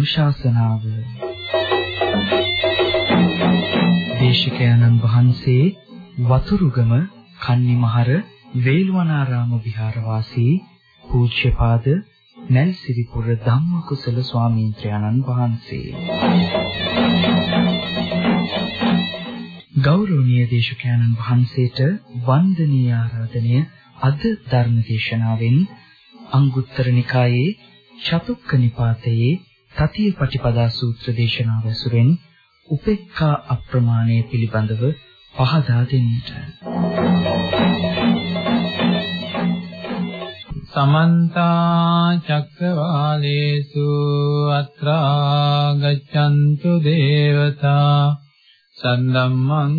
ධර්මානුශාසනාව දේශකයන්න් වහන්සේ වතුරුගම කන්නිමහර වේල්වනාරාම විහාරවාසී පූජ්‍යපාද නැල්සිරිපුර ධම්මකුසල ස්වාමීන් වහන්සේ. ගෞරවනීය දේශකයන්න් වහන්සේට වන්දනීය ආරාධනය අද ධර්ම දේශනාවෙන් අංගුත්තර නිකායේ චතුක්ක නිපාතයේ තතිය පටිපදා සූත්‍ර දේශනාව ඇසුරෙන් උපේක්ඛා අප්‍රමාණය පිළිබඳව පහදා දෙන්නට. සමන්ත චක්කවාලේසු අත්‍රා ගච්ඡන්තු දේවතා සන්දම්මං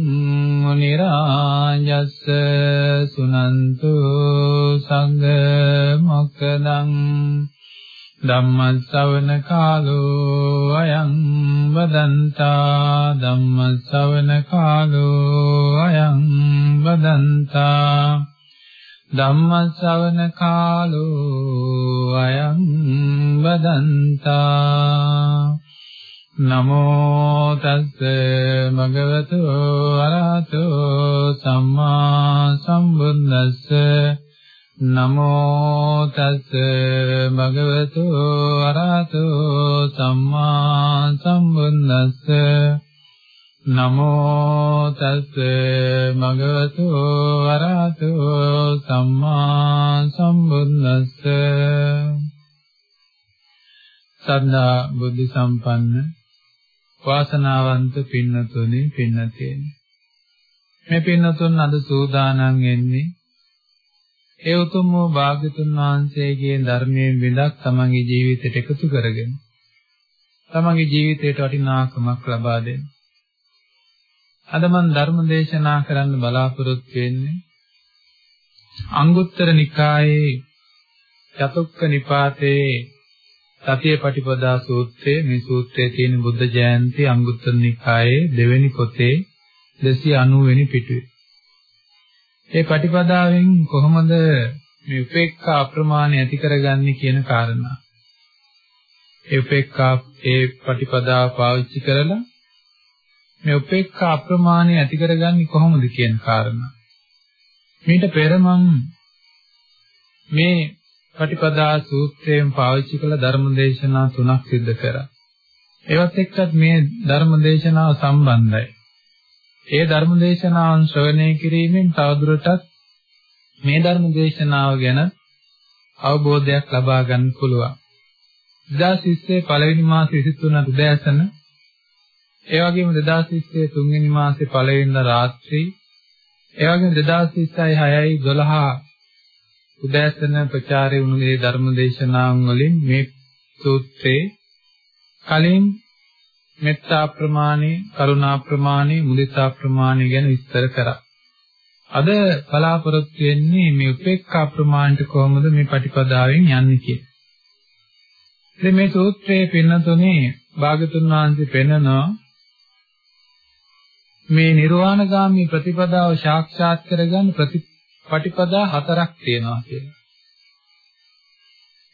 මුනි රාජස්ස සුනන්තු සංඝ මොක්කදං ධම්මස්සවන කාලෝ අයං වදන්තා ධම්මස්සවන කාලෝ අයං වදන්තා ධම්මස්සවන කාලෝ අයං වදන්තා නමෝ තස්ස භගවතු අරහතෝ සම්මා සම්බුද්දස්ස නමෝ තස්ස භගවතු අරහතෝ සම්මා සම්බුද්දස්ස. නමෝ තස්ස භගවතු අරහතෝ සම්මා සම්බුද්දස්ස. සද්ධා බුද්ධ සම්පන්න වාසනාවන්ත පින්නතුනි පින්නතේනි මේ පින්නතුන් අද සූදානම් වෙන්නේ ඒ උතුම් වූ භාග්‍යතුන් වහන්සේගේ ධර්මයෙන් විදක් තමන්ගේ ජීවිතයට එකතු කරගෙන තමන්ගේ ජීවිතයට වටිනාකමක් ලබා දෙන්න. අද මම ධර්ම දේශනා කරන්න බලාපොරොත්තු වෙන්නේ අංගුත්තර නිකායේ චතුක්ක නිපාතේ සතිය පටිපදා සූත්‍රයේ මේ සූත්‍රයේ තියෙන බුද්ධ ජයන්ති අංගුත්තර නිකායේ දෙවෙනි පොතේ 290 වෙනි පිටුවේ. මේ පටිපදාවෙන් කොහොමද මේ උපේක්ඛා අප්‍රමාණය ඇති කරගන්නේ කියන කාරණා. ඒ උපේක්ඛා ඒ පටිපදාව පාවිච්චි කරලා මේ උපේක්ඛා අප්‍රමාණය ඇති කරගන්නේ කොහොමද කියන කාරණා. මීට පෙර මම මේ පටිපදා සූත්‍රයෙන් පාවිච්චි කළ ධර්මදේශනා තුනක් සිදු කරා. ඒවත් එක්කත් මේ ධර්මදේශනාව සම්බන්ධයි. ඒ ධර්මදේශනාවන් ශ්‍රවණය කිරීමෙන් තවදුරටත් මේ ධර්මදේශනාව ගැන අවබෝධයක් ලබා ගන්න පුළුවන්. 2020 පළවෙනි මාසේ 23 උදෑසන ඒ වගේම 2020 තුන්වෙනි මාසේ පළවෙනිදා රාත්‍රී ඒ වගේම 2026 6යි 12 උදෑසන ප්‍රචාරය වුණු මේ ධර්ම දේශනාවන් වලින් මේ සූත්‍රේ කලින් මෙත්තා ප්‍රමාණය, කරුණා ප්‍රමාණය, මුදිතා ප්‍රමාණය ගැන විස්තර කරා. අද බලාපොරොත්තු වෙන්නේ මේ උපේක්ඛා ප්‍රමාණයට කොහොමද මේ පටිපදාවෙන් යන්නේ කියලා. ඉතින් මේ සූත්‍රයේ පින්නතුනේ භාගතුන් වහන්සේ පෙන්නනවා මේ නිර්වාණගාමී ප්‍රතිපදාව සාක්ෂාත් කරගන්න ප්‍රතිපදා හතරක් තියෙනවා කියලා.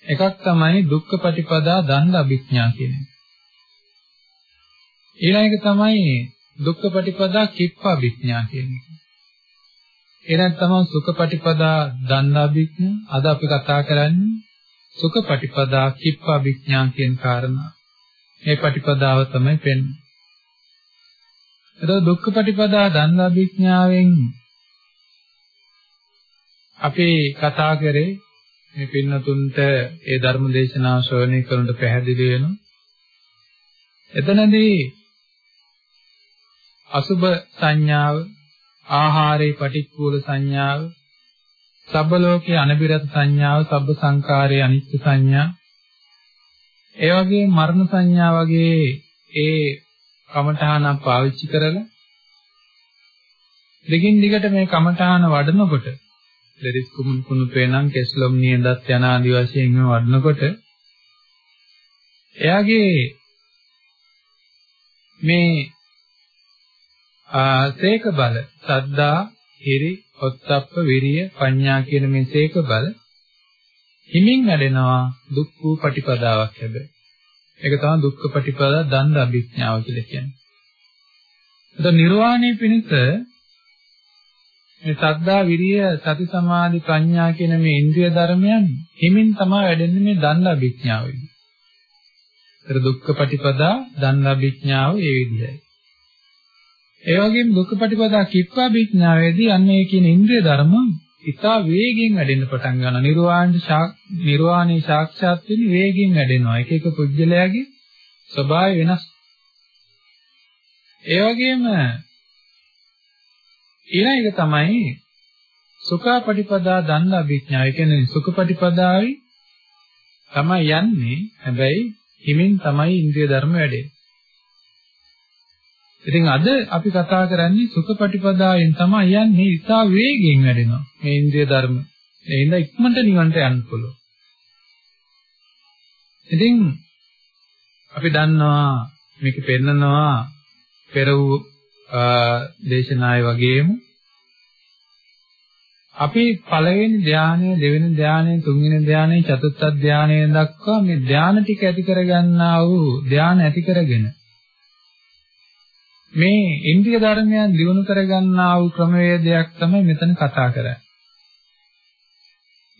එකක් තමයි දුක්ඛ පටිපදා දණ්ඩ අභිඥා කියන එක. ඊළඟ එක තමයි දුක්ඛ පටිපදා කිප්පා විඥා කියන එක. ඊළඟ තමයි සුඛ පටිපදා දණ්ඩා විඥා. අද අපි කතා කරන්නේ සුඛ පටිපදා කිප්පා විඥා කියන කාරණා. මේ පටිපදාව තමයි පෙන්වන්නේ. එතකොට දුක්ඛ පටිපදා දණ්ඩා විඥාවෙන් අපි කතා කරේ මේ පින්නතුන්ට ඒ ධර්ම දේශනාව ශ්‍රවණය කරනට පැහැදිලි වෙනවා. එතනදී අසුබ සංඥාව, ආහාරේ පටික්කුල සංඥාව, සබ්බ ලෝකේ අනිබිරත සංඥාව, සබ්බ සංකාරයේ අනිත්‍ය සංඥා, ඒ වගේ මරණ සංඥා වගේ ඒ කමඨාන පාවිච්චි කරලා දෙකින් දිගට මේ කමඨාන වඩනකොට දෙරිස් කුමුන් කුණු පේනම් කෙස්ලොම් නියදත් යන ආදි වශයෙන් වඩනකොට එයාගේ මේ සේක බල සද්දා හිරි ඔත්තප්ප විරිය පඤ්ඤා කියන මේ සේක බල හිමින් වැඩෙනවා දුක් වූ පටිපදාවක් හැබැයි ඒක තමයි දුක්ඛ පටිපදා දණ්ඩ අභිඥාව කියලා කියන්නේ. එතකොට නිර්වාණය පිණිස මේ සද්ධා විරිය සති සමාධි ප්‍රඥා කියන මේ ඉන්ද්‍රිය ධර්මයන් හිමින් තමයි වැඩෙන්නේ මේ දණ්ඩ අභිඥාවෙදී. ඒතර දුක්ඛ පටිපදා දණ්ඩ අභිඥාව ඒ විදිහයි. ඒ වගේම දුක්ඛ පටිපදා කිප්පා අභිඥාවේදී අන්නේ කියන ඉන්ද්‍රිය ධර්ම ඉතා වේගෙන් වැඩෙන්න පටන් ගන්නවා. නිර්වාණ නිර්වාණය සාක්ෂාත් වෙන වේගෙන් වැඩෙනවා. එක එක පුජ්‍යලයාගේ ස්වභාවය වෙනස්. ඒ වගේම ඊළඟ එක තමයි සුඛාපටිපදා දන්න අභිඥා. ඒ කියන්නේ සුඛපටිපදායි තමයි යන්නේ. හැබැයි හිමින් තමයි ඉන්ද්‍රිය ධර්ම වැඩෙන්නේ. ඉතින් අද අපි කතා කරන්නේ සුඛපටිපදායෙන් තමයි යන්නේ ඉතා වේගෙන් වැඩෙනවා මේ ඉන්ද්‍රිය ධර්ම. ඒ හින්දා ඉක්මනට නිවන්ට යන්න පුළුවන්. ඉතින් අපි දන්නවා මේක පෙන්නනවා පෙර වූ දේශනාය වගේම අපි පළවෙනි ධානය, දෙවෙනි ධානය, තුන්වෙනි ධානය, චතුර්ථ ධානය දක්වා මේ ධාන ටික ඇති කරගන්නා වූ ධාන ඇති කරගෙන මේ ඉන්ද්‍රිය ධර්මයන් දිනු කරගන්නා වූ ක්‍රමවේදයක් තමයි මෙතන කතා කරන්නේ.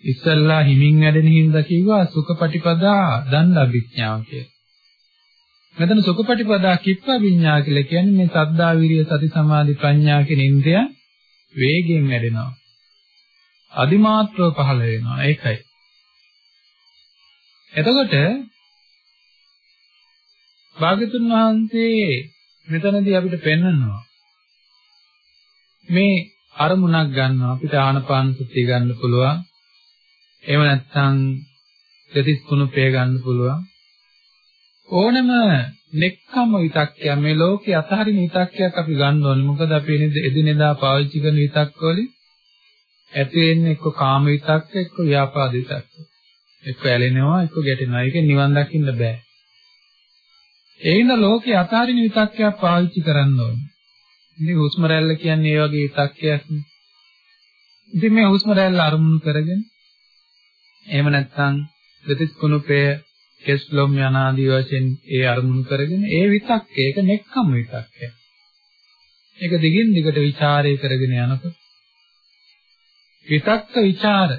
ඉස්සල්ලා හිමින් වැඩෙන හින්දා කිව්වා සුඛපටිපදා දණ්ඩ අභිඥාව කියලා. මෙතන සුඛපටිපදා කිප්ප විඤ්ඤා කියලා කියන්නේ මේ සද්ධා විරිය සති සමාධි ප්‍රඥා කියන ඉන්ද්‍රිය වේගයෙන් වැඩෙනවා. අදිමාත්‍රව පහළ වෙනවා ඒකයි. එතකොට භාගතුන් වහන්සේ මෙතනදී අපිට පෙන්වනවා. මේ අරමුණක් ගන්නවා අපිට ආනපාන සතිය ගන්න පුළුවන්. එහෙම නැත්නම් දෙතිස් කුණුපය ගන්න පුළුවන්. ඕනම නෙක්කම විතක්කය මේ ලෝකේ අතහරින විතක්කයක් අපි ගන්න ඕනේ. මොකද අපි එදිනෙදා පාවිච්චි කරන විතක්ක වලින් ඇති වෙන්නේ එක්ක කාම විතක්ක එක්ක ව්‍යාපාද විතක්ක. එක්ක ඇලෙනවා එක්ක ගැටෙනවා. ඒකෙන් නිවන් දකින්න බෑ. ඒින්ද ලෝකේ අතාරින විතක්කයක් පාවිච්චි කරන්න ඕනේ. ඉතින් හුස්ම රැල්ල කියන්නේ ඒ වගේ විතක්කයක් නේ. ඉතින් මේ හුස්ම රැල්ල අරමුණු කරගෙන එහෙම නැත්නම් ප්‍රතිස් කුණුපය කෙස්ලොම් යන ආදී වශයෙන් ඒ අරමුණු කරගෙන ඒ විතක්කය ඒක නෙක්ඛම් විතක්කය. ඒක දිගින් දිගට ਵਿਚාරය කරගෙන යනකොට විතක්ක ਵਿਚාර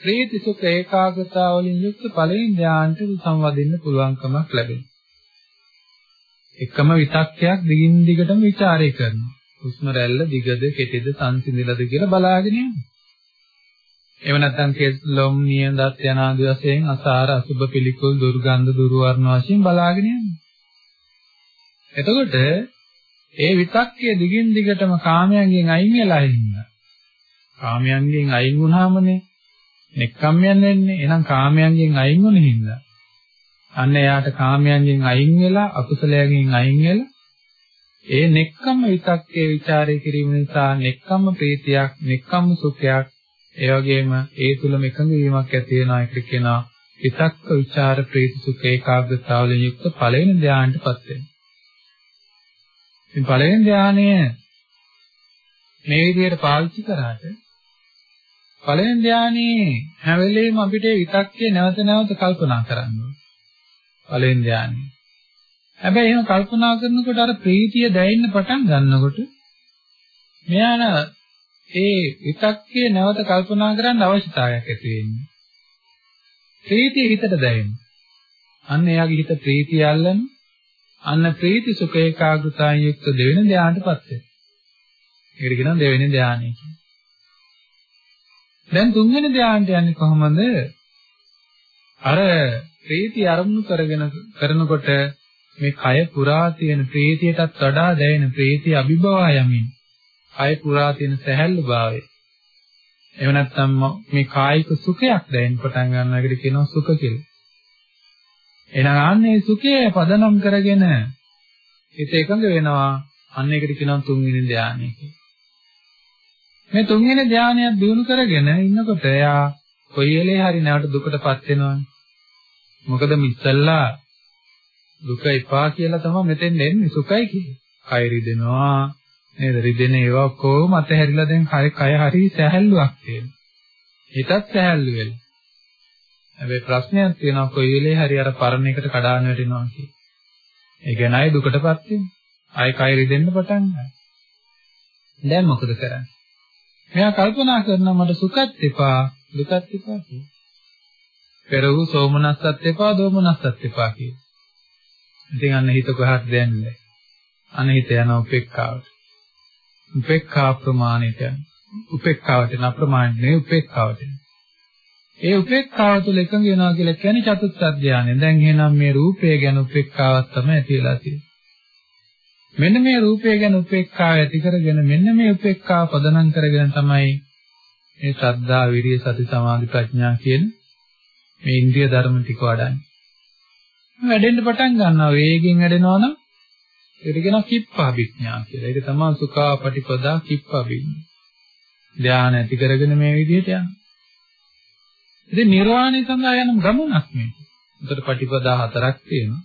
ප්‍රීති සුඛ ඒකාග්‍රතාව වලින් යුක්ත ඵලයෙන් ධාන්යට සම්වදින්න පුළුවන්කමක් ලැබෙනවා. එකම විතක්කයක් දිගින් දිගටම ਵਿਚාරය කරනවා. හුස්ම රැල්ල දිගද කෙටිද සංසිඳිලද කියලා බලාගෙන යනවා. එහෙම නැත්නම් කෙස්ලොම් නියඳත් යන ආදී වශයෙන් අසාර අසුබ පිළිකුල් දුර්ගන්ධ දුර්වර්ණ වශයෙන් බලාගෙන යනවා. එතකොට ඒ විතක්කයේ දිගින් දිගටම කාමයන්ගෙන් අයින් වෙලා ඉන්න. කාමයන්ගෙන් අයින් වුණාමනේ නෙක්ඛම්යන් වෙන්නේ. එහෙනම් කාමයන්ගෙන් අයින් වුණ හින්දා අන්න එයාට කාමයන්ගෙන් අයින් වෙලා අකුසලයෙන් අයින් වෙලා ඒ නෙක්කම් විතක්කේ ਵਿਚාරය කිරීම නිසා නෙක්කම් ප්‍රීතියක් නෙක්කම් සුඛයක් ඒ වගේම ඒ තුලම එකඟ වීමක් ඇති වෙනා එක කියනවා විතක්ක විචාර ප්‍රීති සුඛ ඒකාග්‍රතාවලින් යුක්ත පළවෙනි ධානයටපත් වෙනවා. ඉතින් පළවෙනි ධානය මේ විදිහට පාවිච්චි කරාට පළවෙනි ධානයේ හැම වෙලෙම අපිට විතක්කේ නැවත නැවත කල්පනා කරන්න ඕනේ. පළවෙනි ධානය. හැබැයි එහෙම කල්පනා කරනකොට අර ප්‍රීතිය දැනෙන්න පටන් ගන්නකොට මෙයාන ඒ විතක්කේ නැවත කල්පනා කරන්න අවශ්‍යතාවයක් ඇති වෙන්නේ. ප්‍රීතිය හිතට දැනෙනවා. අන්න එයාගේ හිත ප්‍රීතිය අල්ලන අන්න ප්‍රීති සුඛ ඒකාග්‍රතාවයෙන් යුක්ත දෙවෙනි ධානයටපත් වෙනවා. ඒකට කියනවා දෙවෙනි ධානය කියලා. දැන් තුන්වෙනි ධානයට යන්නේ කොහොමද? අර ප්‍රීතිය අරමුණු කරගෙන කරනකොට මේ කය පුරා තියෙන ප්‍රීතියටත් වඩා දැනෙන ප්‍රීතිය අභිභවා යමින් කය පුරා තියෙන සැහැල්ලු භාවය එහෙම නැත්නම් මේ කායික සුඛයක් දැනෙන්න පටන් ගන්නවා ඒකට කියනවා සුඛ කියලා. එහෙනම් ආන්නේ සුඛය පදනම් කරගෙන හිත එකඟ වෙනවා අන්න ඒකට කියනවා තුන්වෙනි ධානය කියලා. මේ තුන්වෙනි ධානයක් දිනු කරගෙන ඉන්නකොට එයා කොයි වෙලේ හරි නැවට දුකටපත් වෙනවනේ. මොකද මිස්සල්ලා දුක එපා කියලා තමයි මෙතෙන් එන්නේ සුඛයි කියන්නේ. කය රිදෙනවා නේද? රිදෙන ඒවා කොහොම අතහැරිලා දැන් කය කය හරි සැහැල්ලුවක් තියෙනවා. හිතත් සැහැල්ලු වෙලා. හැබැයි ප්‍රශ්නයක් තියෙනවා කොයි වෙලේ හරි අර පරණ එකට කඩාන වැටෙනවා කිය. ඒ කියන්නේ අය දුකටපත් වෙනවා. අය කය රිදෙන්න පටන් ගන්නවා. දැන් මොකද කරන්නේ? මෙයා කල්පනා කරනවා මට සුඛත් එපා දුකත් එපා කියලා. පෙර වූ සෝමනස්සත් එපා දෝමනස්සත් එපා කියලා. ඉතින් අන්න හිත කොහට දැන්නේ? අන්න හිත යන උපේක්ඛාවට. උපේක්ඛා ප්‍රමාණයට යන. උපේක්ඛාවට යන අප්‍රමාණ නෙවෙයි උපේක්ඛාවට යන. ඒ උපේක්ඛාව තුළ එකඟ වෙනවා කියලා කියන්නේ චතුත්ථ ධානය. දැන් එහෙනම් මේ රූපය ගැන උපේක්ඛාවක් තමයි ඇතිලා තියෙන්නේ. මෙන්න මේ රූපය ගැන උපේක්ඛාව ඇති කරගෙන මෙන්න මේ උපේක්ඛාව පදනම් කරගෙන තමයි මේ ශ්‍රද්ධා, විරිය, සති, සමාධි, ප්‍රඥා කියන මේ ඉන්ද්‍රිය ධර්ම ටික වඩන්නේ. වැඩෙන්න පටන් ගන්නවා වේගෙන් වැඩෙනවා නම් ඒකට කියනවා කිප්පාභිඥා කියලා. ඒක තමයි සුඛාපටිපදා කිප්පාභිඥා. ධානය ඇති කරගෙන මේ විදිහට යනවා. ඉතින් නිර්වාණය සඳහා යන ගමනක් මේක. උතර පටිපදා හතරක් තියෙනවා.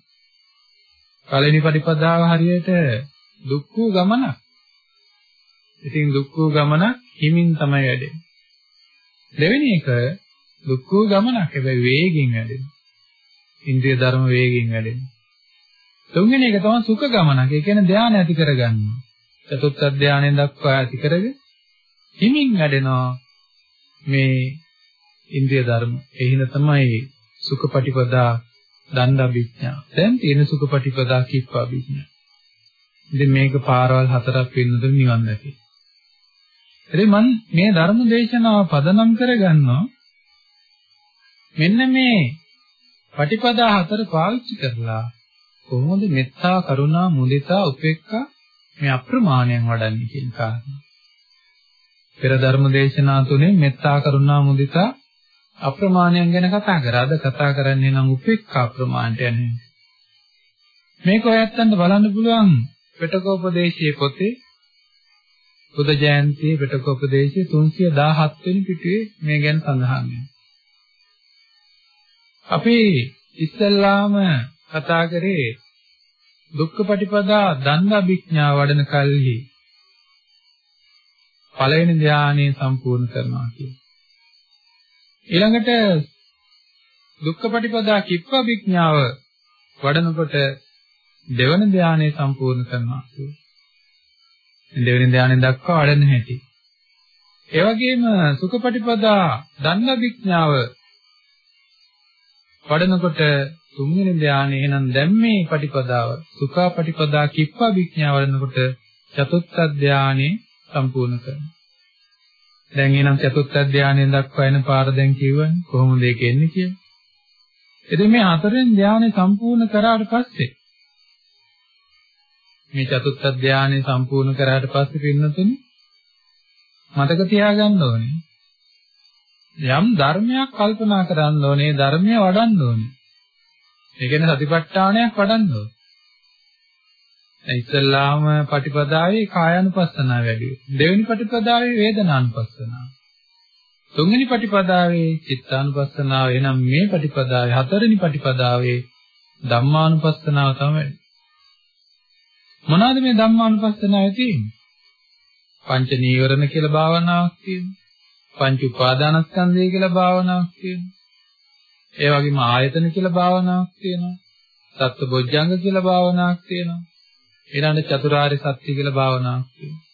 පළවෙනි පටිපදාව හරියට දුක්ඛ ගමනක්. ඉතින් දුක්ඛ ගමන හිමින් තමයි වැඩෙන්නේ. දෙවෙනි එක දුක්ඛ ගමනක් හැබැයි වේගින් වැඩෙන්නේ. ඉන්ද්‍රිය ධර්ම වේගින් වැඩෙන්නේ. තුන්වෙනි එක තමයි සුඛ ගමනක්. ඒ කියන්නේ ධානය ඇති කරගන්නවා. චතුත්ථ ධානයෙන් දක්වා ඇති කරගෙන හිමින් වැඩෙනවා මේ ඉන්ද්‍රිය ධර්ම. එහින තමයි සුඛපටිපදා දණ්ඩාභිඥා. දැන් තියෙන සුඛපටිපදා කිප්පාභිඥා. ඉතින් මේක පාරවල් හතරක් වෙනතුරු නිවන් දැකේ. ඉතින් මම මේ ධර්ම දේශනාව පදනම් කරගන්නවා මෙන්න මේ පටිපදා හතර පාවිච්චි කරලා කොහොමද මෙත්තා කරුණා මුදිතා උපේක්ඛා මේ අප්‍රමාණයන් වඩන්නේ කියන කාරණා. පෙර ධර්ම දේශනා තුනේ මෙත්තා කරුණා මුදිතා අප්‍රමාණයන් ගැන කතා කරා. අද කතා කරන්නේ නම් උපේක්ඛා ප්‍රමාණයට යන්නේ. මේක ඔයත්තන්ට බලන්න පුළුවන් පිටකෝපදේශයේ පොතේ බුද්ධ ජයන්තියේ පිටකෝපදේශයේ 317 වෙනි පිටුවේ මේ ගැන සඳහන් වෙනවා. අපි ඉස්සල්ලාම කතා කරේ දුක්ඛපටිපදා දණ්ඩාභිඥා වඩන කල්හි පළවෙනි ධානය සම්පූර්ණ කරනවා කියන්නේ. ඊළඟට දුක්ඛපටිපදා කිප්පවිඥාව වඩනකොට දෙවන ධානය සම්පූර්ණ කරනවා. දෙවෙනි ධානය දක්වා වඩන හැටි. ඒ වගේම සුඛපටිපදා දන්නවිඥාව වඩනකොට තුන්වෙනි ධානය එහෙනම් දැන් මේ පටිපදාව සුඛාපටිපදා කිප්පවිඥාව වඩනකොට චතුත්ථ ධානය සම්පූර්ණ කරනවා. දැන් එනම් චතුත්ථ ධානයෙන් දක්වා එන පාර දැන් කියවන්නේ කොහොමද ඒක එන්නේ කියලා. ඉතින් මේ හතරෙන් ධානය සම්පූර්ණ කරාට පස්සේ මේ චතුත්ථ ධානය සම්පූර්ණ කරාට පස්සේ පින්නතුනි මතක තියාගන්න ඕනේ. යම් ධර්මයක් කල්පනා කරන්න ඕනේ, ධර්මය වඩන්න ඕනේ. ඒ කියන්නේ සතිපට්ඨානයක් වඩන්න ඕනේ. ඉස්සල්ලාම පටිපදාවේ කායानुපස්සනාව වැඩි වෙනවා. දෙවෙනි පටිපදාවේ වේදනානුපස්සනාව. තුන්වෙනි පටිපදාවේ චිත්තානුපස්සනාව. එනම් මේ පටිපදාවේ හතරවෙනි පටිපදාවේ ධම්මානුපස්සනාව තමයි. මොනවාද මේ ධම්මානුපස්සනාවේ තියෙන්නේ? පංච නීවරණ කියලා භාවනාවක් තියෙනවා. පංච උපාදානස්කන්ධය කියලා භාවනාවක් තියෙනවා. ඒ වගේම ආයතන කියලා භාවනාවක් තියෙනවා. සත්ත්ව බොජ්ජංග කියලා භාවනාවක් තියෙනවා. ඊළඟ චතුරාර්ය සත්‍ය කියලා භාවනාවක් තියෙනවා.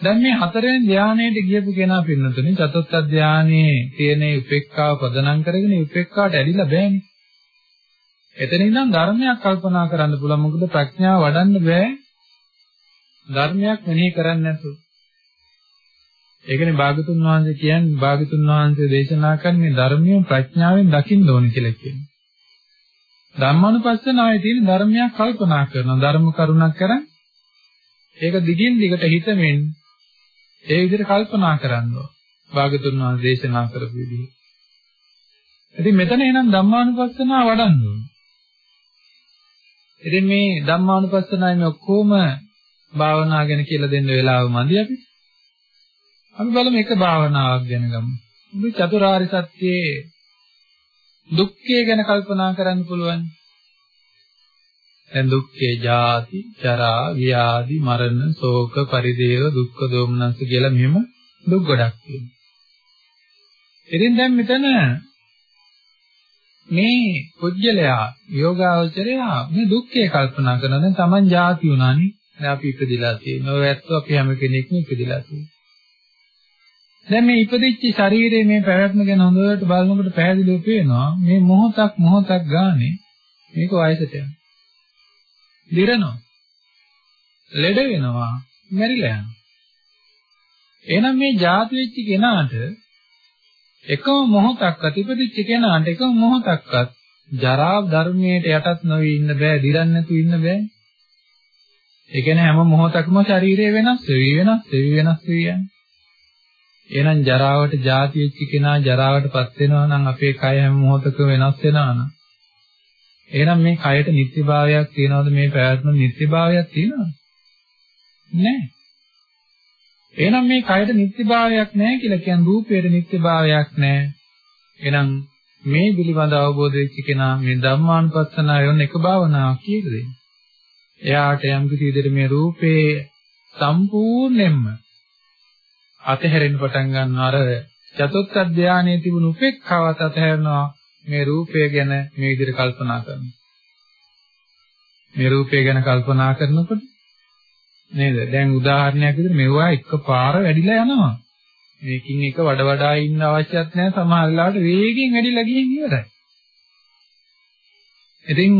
දැන් මේ හතරවෙනි ධානයේට ගියපු කෙනා පින්නතුනේ චතුත්ථ ධානයේ තියෙන උපේක්ඛාව පදනම් කරගෙන උපේක්ඛාවට ඇලිලා බෑනේ. එතන ඉඳන් ධර්මයක් කල්පනා කරන්න පුළුවන් මොකද ප්‍රඥාව වඩන්න බෑ. ධර්මයක් මෙනෙහි කරන්නේ නැතුව. ඒකනේ භාගතුන් වහන්සේ කියන්නේ භාගතුන් වහන්සේ දේශනා කරන්නේ ධර්මිය ප්‍රඥාවෙන් දකින්න ඕනේ කියලා කියන්නේ. ධම්මානුපස්සනාවේ තියෙන ධර්මයක් කල්පනා කරනවා ධර්ම කරුණක් කරන් ඒක දිගින් දිගට හිතමින් ඒ විදිහට කල්පනා කරනවා භාගතුන් වහන්සේ දේශනා කරපු විදිහ. ඉතින් මෙතන එනම් ධම්මානුපස්සනාව වඩන්න ඕනේ. ඉතින් මේ ධම්මානුපස්සනාවේ මේ ඔක්කොම භාවනා ගැන කියලා දෙන්න වෙලාව මදි අපි. අපි බලමු එක භාවනාවක් ගැන ගමු. අපි චතුරාර්ය සත්‍යයේ දුක්ඛය ගැන කල්පනා කරන්න පුළුවන්. දැන් දුක්ඛේ ජාති, ජරා, ව්‍යාධි, මරණ, ශෝක, පරිදේව, දුක්ඛ දෝමනස් කියලා මෙහෙම දුක් ගොඩක් තියෙනවා. ඉතින් දැන් මෙතන මේ කුජලයා යෝගාවචරයා මේ දුක්ඛය කල්පනා කරන දැන් Taman ಜಾති උනානේ. දැන් අපි ඉපදිලා තියෙනවා. ඔය ඇත්ත අපි හැම කෙනෙක්ම ඉපදිලා තියෙනවා. දැන් මේ ඉපදිච්ච ශරීරයේ මේ පැවැත්ම ගැන හොඳට බලනකොට පැහැදිලිව පේනවා මේ මොහොතක් මොහොතක් ගානේ මේක වයසට යනවා. දිරනවා. ලෙඩ වෙනවා. මැරිලා යනවා. එහෙනම් මේ ಜಾති වෙච්ච කෙනාට එකම මොහොතක්වත් ඉපදිච්ච කෙනාට එකම මොහොතක්වත් ජරා ධර්මයට යටත් නොවි ඉන්න බෑ, දිරන්නේ නැතුව ඉන්න බෑ. ඒ කියන්නේ හැම මොහොතකම ශරීරය වෙනස් වෙවි වෙනස් වෙවි වෙනස් වෙවි යන්නේ. එහෙනම් ජරාවට ಜಾති වෙච්ච කෙනා ජරාවටපත් වෙනවා නම් අපේ කය හැම මොහොතකම වෙනස් වෙනවා නම් එහෙනම් මේ කයට නිත්‍යභාවයක් තියනවද මේ පැවැත්ම නිත්‍යභාවයක් තියනවද? නැහැ. එහෙනම් මේ කයට නිත්‍යභාවයක් නැහැ කියලා කියන්නේ රූපයට නිත්‍යභාවයක් නැහැ. එහෙනම් මේ පිළිබඳ අවබෝධ වෙච්ච කෙනා මේ ධම්මානුපස්සනාව යොන්න එක භාවනාවක් කියලා දෙන්නේ. එයාට යම් කිසි විදිහට මේ රූපේ සම්පූර්ණයෙන්ම අතහැරෙන්න පටන් ගන්නවා අර චතුත්ථ ධානයේ තිබුණු උපේක්ඛාවත් අතහැරනවා මේ රූපය ගැන මේ විදිහට කල්පනා කරනවා. මේ රූපය ගැන කල්පනා කරනකොට නේද? දැන් උදාහරණයක් විදිහට මෙවුවා එකපාර වැඩිලා යනවා. මේකින් එක වඩ වඩා ඉන්න අවශ්‍යත් නැහැ සමහර වෙලාවට වේගෙන් වැඩිලා ගිහින් ඉවරයි. ඉතින්